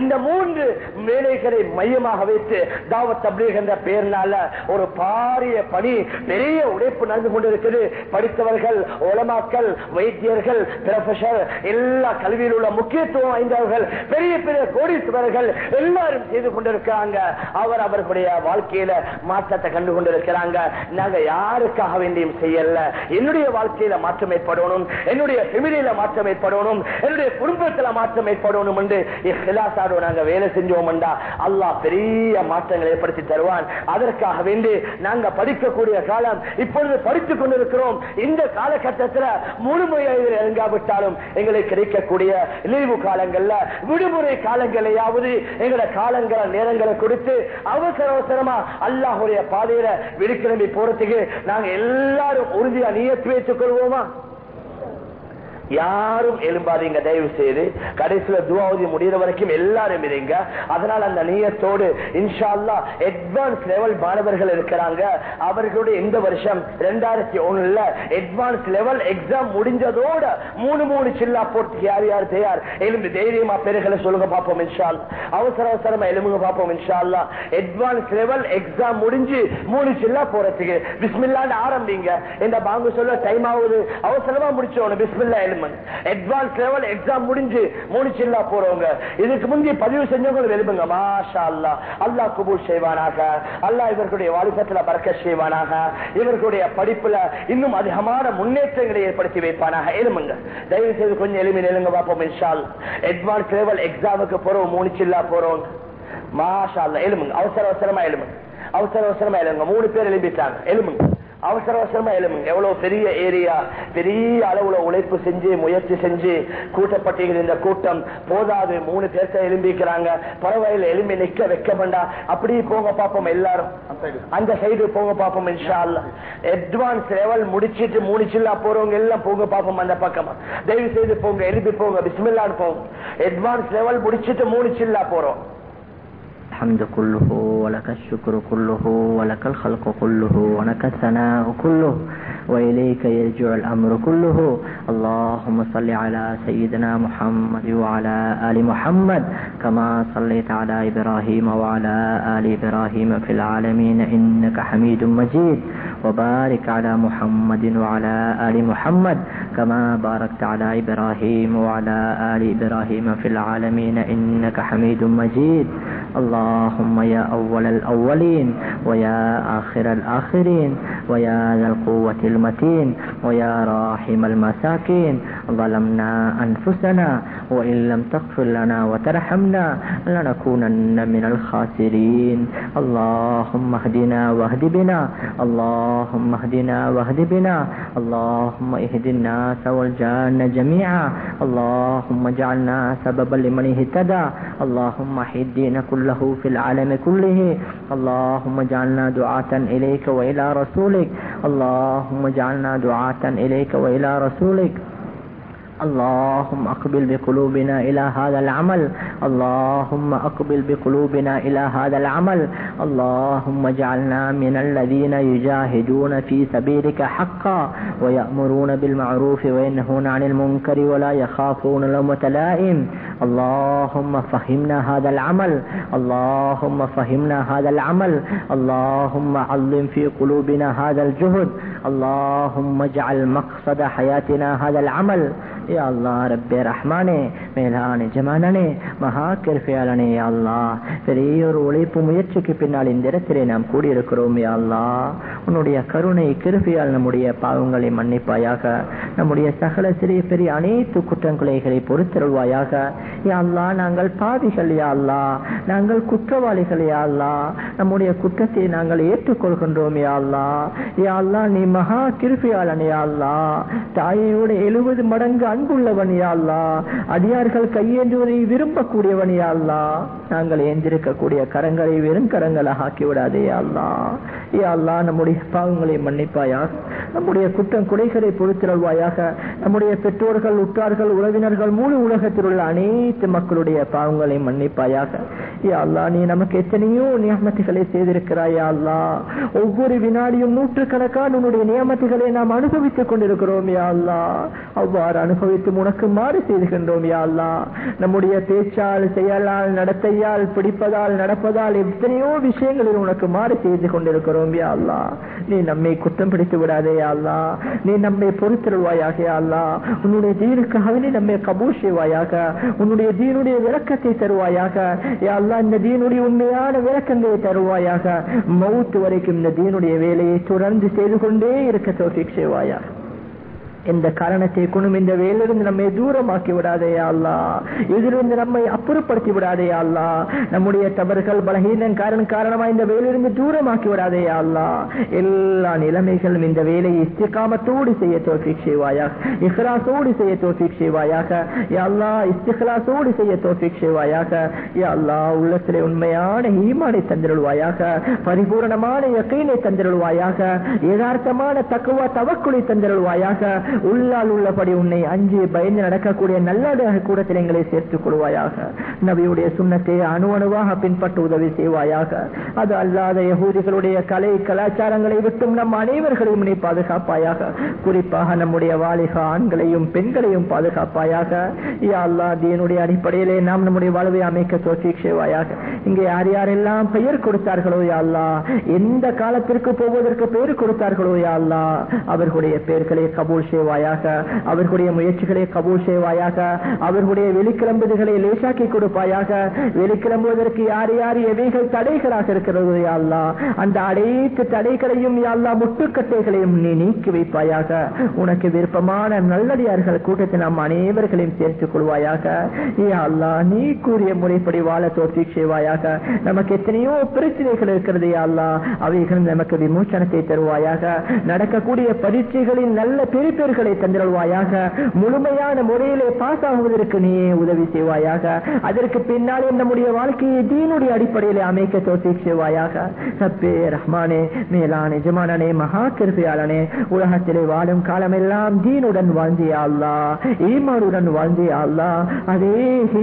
இந்த மூன்று வேலைகளை மையமாக வைத்து தாவத் தப்லீக் என்ற பெயர்னால ஒரு பாரிய பணி பெரிய உழைப்பு நடந்து கொண்டிருக்கிறது. படித்தவர்கள் உலமாக்கள் வைத்தியர்கள் ப்ரொஃபசர் எல்லா கல்வியில் உள்ள முக்கியத்துவம் வாய்ந்தவர்கள் பெரிய பெரிய கோடீஸ்வரர்கள் எல்லாரும் செய்து கொண்டிருக்கிறாங்க. அவர் அவர்களுடைய வாழ்க்கையில மாற்றத்தை கண்டு கொண்டிருக்கிறாங்க. நாங்க யாருக்காக வேண்டியும் செய்யல. என்னுடைய வாழ்க்கையில மாற்றம் ஏற்படணும். என்னுடைய ஃபெமிலியில மாற்றம் ஏற்படணும். என்னுடைய குடும்பத்துல மாற்றம் ஏற்படணும் என்று இஹ்லாஸோட நாங்க வேலை செஞ்சோம்டா அல்லாஹ் பெரிய மாற்றங்களை ஏற்படுத்தி தருவான். அதற்காக வேண்டி நாங்க படிக்கக்கூடிய காலம் இப்பொழுது படித்துக் கொண்டிருக்கிறோம். இந்த காலகட்டத்தில் முழுமையாக இறங்காவிட்டாலும் எங்களுக்கு கிடைக்கக்கூடிய லீவு காலங்கள்ல விடுமுறை காலங்களையாவது எங்களோட காலங்களை நேரங்களை கொடுத்து அவசர அவசரமா அல்லாஹுடைய பாதையில விடுக்கிழமை போறதுக்கு நாங்க எல்லாரும் உறுதியா நியத்து வைத்துக் கொள்வோமா? யாரும் எழும்பாதீங்க தயவு செய்து கடைசியில துவாவதி முடிகிற வரைக்கும் எல்லாரும் இருங்க. அதனால அந்த நீயத்தோடு இன்ஷால்லா அட்வான்ஸ் லெவல் மாணவர்கள் இருக்கிறாங்க. அவர்களுடைய இந்த வருஷம் ரெண்டாயிரத்தி ஒண்ணுல அட்வான்ஸ் லெவல் எக்ஸாம் முடிஞ்சதோட மூணு மூணு சில்லா போட்டு யார் யார் தயார் எலும்பு தைரியமா பேர்களை சொல்லுங்க பார்ப்போம் இன்ஷா அவசர அவசரமா எலும்புங்க பார்ப்போம் இன்ஷால்லா அட்வான்ஸ் லெவல் எக்ஸாம் முடிஞ்சு மூணு சில்லா போறதுக்கு. பிஸ்மில்லான்னு ஆரம்பிங்க. இந்த பாங்கு சொல்ல டைம் ஆகுது. அவசரமா முடிச்சோன்னு பிஸ்மில்லா எலும்பு அட்வான்ஸ் லெவல் எக்ஸாம் முடிஞ்சு மூணு போறவங்க. இதுக்கு முந்தைய பதிவு செஞ்சவங்க எழுப்புங்க மாஷா அல்லா அல்லாஹ் குபூல் செய்வானாக. அல்லாஹ் இவர்களுடைய வாழ்க்கத்துல பறக்க செய்வானாக. இவர்களுடைய படிப்புல இன்னும் அதிகமான முன்னேற்றங்களை ஏற்படுத்தி வைப்பானாக. எழுமுங்க தயவு செய்து கொஞ்சம் எளிமை எழுங்க பார்ப்போம் இன்ஷால் அட்வான்ஸ் லெவல் எக்ஸாமுக்கு போறோம் மூணு போறோம் மாஷா அல்லா எழுமுங்க அவசர அவசரமா எழுமுங்க அவசர அவசரமா எழுங்க மூணு பேர் எழுப்பிட்டாங்க எழுமுங்க அவசர அவசரமா எழுமுங்க எவ்வளவு பெரிய ஏரியா பெரிய அளவுல உழைப்பு செஞ்சு முயற்சி செஞ்சு கூட்டப்பட்டிருக்கிற இந்த கூட்டம் போதாது. மூணு பேர்த்த எழும்பிக்கிறாங்க. பரவாயில்ல எலும்பி நிக்க வைக்க வேண்டாம் அப்படியே போங்க பாப்போம் எல்லாரும். அந்த சைடு போங்க பாப்போம் இன்ஷா அல்லா அட்வான்ஸ் லெவல் முடிச்சிட்டு மூணு சில்லா போறவங்க எல்லாம் போங்க பாப்போம் அந்த பக்கமா. தயவு செய்து போங்க எழுப்பி போங்க. பிஸ்மில்லான்னு போங்க. அட்வான்ஸ் லெவல் முடிச்சிட்டு மூணு சில்லா போறோம்.
الحمد كله ولك الشكر كله ولك الخلق كله ولك الثناء كله وإليك يرجع الأمر كله. اللهم صل على سيدنا محمد وعلى آل محمد كما صليت على إبراهيم وعلى آل إبراهيم في العالمين إنك حميد مجيد. وبارك على محمد وعلى آل محمد كما باركت على إبراهيم وعلى آل إبراهيم في العالمين إنك حميد مجيد. اللهم يا أول الأولين ويا آخر الآخرين ويا ذا القوة المتين ويا راحم المساكين ظلمنا أنفسنا وإن لم تغفر لنا وترحمنا لنكونن من الخاسرين اللهم اهدنا واهد بنا اللهم اهدنا واهد بنا اللهم اهد الناس والجان جميعا اللهم اجعلنا سببا لمن اهتدى اللهم احد الدين كله في العالم كله. اللهم اجعلنا دعاة إليك وإلى رسولك. اللهم اجعلنا دعاة إليك وإلى رسولك. اللهم أقبل بقلوبنا إلى هذا العمل. اللهم أقبل بقلوبنا إلى هذا العمل. اللهم اجعلنا من الذين يجاهدون في سبيلك حقا ويأمرون بالمعروف وينهون عن المنكر ولا يخافون لومة لائم. اللهم فهمنا هذا العمل. اللهم فهمنا هذا العمل. اللهم عظم في قلوبنا هذا الجهد. اللهم اجعل مقصد حياتنا هذا العمل. யா அல்லா ரப்பே ரஹ்மானே மேலான ஜமானனே மகா கிருபையாளனே அல்லா பெரிய ஒரு உழைப்பு முயற்சிக்கு பின்னால் இந்த இடத்திலே நாம் கூடியிருக்கிறோம் யா அல்லா உன்னுடைய கருணை கிருபையால் நம்முடைய பாவங்களை மன்னிப்பாயாக நம்முடைய சகல சிறிய பெரிய அனைத்து குற்றங்களைகளை பொறுத்தருள்வாயாக. யா அல்லா நாங்கள் பாவிகள் யா அல்லா நாங்கள் குற்றவாளிகள் யா அல்லா நம்முடைய குற்றத்தை நாங்கள் ஏற்றுக்கொள்கின்றோம் யா அல்லா யா அல்லா நீ மகா கிருபையாளன் யா அல்லா தாயையோட எழுபது மடங்கு அன்புள்ளவன் யா அடியார்கள் கையேந்துவதை விரும்பக்கூடியவன் யா நாங்கள் ஏந்திருக்கக்கூடிய கரங்களை வெறும் கரங்களை ஆக்கி விடாதே யா அல்லாஹ் யா நம்முடைய பாவங்களை மன்னிப்பாயா நம்முடைய குற்றம் குறைகளை பொறுத்திரல்வாயாக நம்முடைய பெற்றோர்கள் உற்றார்கள் உறவினர்கள் முழு உலகத்தில் உள்ள அனைத்து மக்களுடைய பாவங்களை மன்னிப்பாயாக. யா அல்லா நீ நமக்கு எத்தனையோ நியமத்துகளை செய்திருக்கிறாய் யா அல்லா ஒவ்வொரு வினாடியும் நூற்றுக்கணக்கான உன்னுடைய நியமத்துகளை நாம் அனுபவித்துக் கொண்டிருக்கிறோம் யா அல்லா அவ்வாறு அனுபவித்து உனக்கு மாறு செய்துகின்றோம் யா நம்முடைய பேச்சால் செயலால் நடத்தையால் பிடிப்பதால் நடப்பதால் எத்தனையோ விஷயங்களில் உனக்கு மாறு செய்து கொண்டிருக்கிறோம் யா நீ நம்மை குற்றம் பிடித்து விடாதே யா நீ நம்மை பொறுத்திருவாயாக யா உன்னுடைய தீனுக்காக நீ நம்மை கபூர் செய்வாயாக. உன்னுடைய தீனுடைய விளக்கத்தை தருவாயாக. யா இந்த தீனுடைய உண்மையான விளக்கங்களை தருவாயாக. மவுத்து வரைக்கும் இந்த தீனுடைய வேலையை தொடர்ந்து செய்து கொண்டே இருக்க தோஃபிக் செய்வாயாக. எந்த காரணத்தை கொண்டும் இந்த வேலிருந்து நம்மை தூரமாக்கி விடாதே அல்லா இதிலிருந்து நம்மை அப்புறப்படுத்தி விடாதே அல்லா நம்முடைய தவறுகள் பலகீனம் காரணம் காரணமா இந்த வேலிருந்து தூரமாக்கி விடாதேயா அல்லா எல்லா நிலைமைகளும் இந்த வேலையை இஸ்திகாமத்தோடு செய்ய தோஃபிக் செய்வாயாக. இஹ்லாசோடு செய்ய தோஃபிக் செய்வாயாக. அல்லா இஸ்திஹ்லாசோடு செய்ய தோஃபிக் செய்வாயாக. அல்லா உள்ளத்திலே உண்மையான ஈமானை தந்திருவாயாக பரிபூரணமான யக்கீனை தந்திருவாயாக யதார்த்தமான தக்குவா தவக்குழி தந்திருவாயாக உள்ளால் உள்ளபடி உன்னை அஞ்சு பயந்து நடக்கக்கூடிய நல்ல கூடத்தில் எங்களை சேர்த்துக் கொள்வாயாக. நபியுடைய சுண்ணத்தை அணு அணுவாக பின்பற்ற உதவி செய்வாயாக. அது அல்லாத யகூதிகளுடைய கலை கலாச்சாரங்களை விட்டும் நம் அனைவர்களையும் நீ பாதுகாப்பாயாக. குறிப்பாக நம்முடைய வாலிக ஆண்களையும் பெண்களையும் பாதுகாப்பாயாக. யா அல்லா தீனுடைய அடிப்படையிலே நாம் நம்முடைய வாழ்வை அமைக்க தோற்றி செய்வாயாக. இங்கே யார் யாரெல்லாம் பெயர் கொடுத்தார்களோ யாழ்லா எந்த காலத்திற்கு போவதற்கு பெயர் கொடுத்தார்களோ யாழ்லா அவர்களுடைய பெயர்களை கபூல் செய்ய செய்வாயாக. அவர்களுடைய முயற்சிகளை கபூல் செய்வாயாக. அவர்களுடைய வெளிக்கிளம்புதல்களை லேசாக்கி கொடுப்பாயாக. வெளிக்கிளம்புவதற்கு யார் யார் எவைகள் தடைகளாக இருக்கிறது யாழ்லா அந்த அனைத்து தடைகளையும் யாழ்லா முட்டுக்கட்டைகளையும் நீ நீக்கி வைப்பாயாக. உனக்கு விருப்பமான நல்லடியார்கள் கூட்டத்தை நாம் அனைவர்களையும் சேர்த்துக் கொள்வாயாக. யாழ்லா நீ கூறிய முறைப்படி வாழ தோற்றி செய்வாயாக. நமக்கு எத்தனையோ பிரச்சனைகள் இருக்கிறது யாழ்லா அவைகள் நமக்கு விமோச்சனத்தை தருவாயாக. நடக்கக்கூடிய பரீட்சைகளின் நல்ல பெருப்பேர்களை தந்திருவாயாக முழுமையான முறையிலே பாஸ் ஆகுவதற்கு நீ உதவி செய்வாயாக அதற்கு பின்னாலே நம்முடைய வாழ்க்கையை தீனுடைய அடிப்படையிலே அமைக்க தோற்றி செய்வாயாக. சப்பே ரஹ்மானே மேலான எஜமானனே மகா கிருபியாளனே உலகத்திலே வாழும் காலமெல்லாம் தீனுடன் வாழ்ந்தியா அல்லா ஈமானுடன் வாழ்ந்தியா அல்லா அதே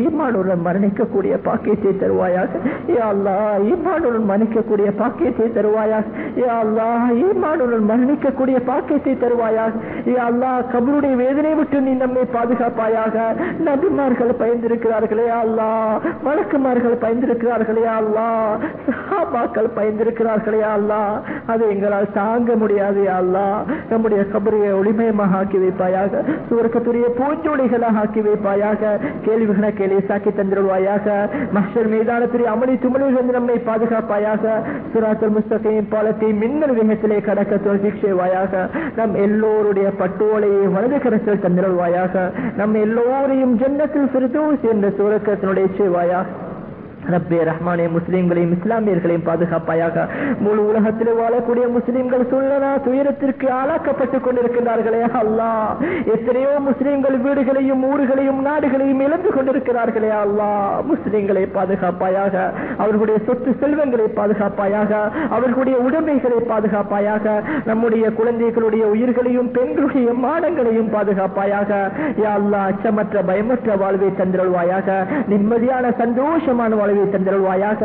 ஈமானுடன் மரணிக்கக்கூடிய பாக்கியத்தை தருவாயாக. யா அல்லா ஈமானுடன் மரணிக்கக்கூடிய பாக்கியத்தை தருவாயாக. யா அல்லா ஈமானுடன் மரணிக்கக்கூடிய பாக்கியத்தை தருவாயாக. யா அல்லா அல்லா கபருடைய வேதனை விட்டு நீ நம்மை பாதுகாப்பாயாக. நபிமார்கள் பயந்திருக்கிறார்களே அல்லா வழக்குமார்கள் பயந்திருக்கிறார்களே அல்லா சஹாபாக்கள் பயந்திருக்கிறார்களே அல்லா அது எங்களால் தாங்க முடியாது அல்லா நம்முடைய கபரையை ஒளிமயமாக ஆக்கி வைப்பாயாக. சுவர்க்கத்துடைய பூஞ்சோடிகளாக ஆக்கி வைப்பாயாக. கேள்விகளை கேள்வி சாக்கி தந்திருவாயாக. மஷர் மீதானத்துடைய அமளி துமலிலிருந்து நம்மை பாதுகாப்பாயாக. சுராத்தல் முஸ்தகையும் பாலத்தை மின்னல் வேகத்திலே கடக்க தோல்விக்ஷேவாயாக நம் எல்லோருடைய பட்டு போலே வலது கரத்தில் தந்திருவாயாக நம் எல்லோரையும் ஜன்னத்தில் சிறுதோ என்ற சுரக்கத்தினுடைய செய்வாயாக ரப்பே ரஹ்மானே முஸ்லீம்களையும் இஸ்லாமியர்களையும் பாதுகாப்பாயாக முழு உலகத்தில் வாழக்கூடிய முஸ்லீம்கள் சொல்லனா துயரத்திற்கு ஆளாக்கப்பட்டுக் கொண்டிருக்கிறார்களே அல்லா எத்தனையோ முஸ்லீம்கள் வீடுகளையும் ஊர்களையும் நாடுகளையும் இழந்து கொண்டிருக்கிறார்களே. அல்லா முஸ்லீம்களை பாதுகாப்பாயாக அவர்களுடைய சொத்து செல்வங்களை பாதுகாப்பாயாக அவர்களுடைய உடைமைகளை பாதுகாப்பாயாக நம்முடைய குழந்தைகளுடைய உயிர்களையும் பெண்களுடைய மானங்களையும் பாதுகாப்பாயாக யா அல்லா அச்சமற்ற பயமற்ற வாழ்வை தந்திரவாயாக நிம்மதியான சந்தோஷமான வாழ்வை தந்திருவாயாக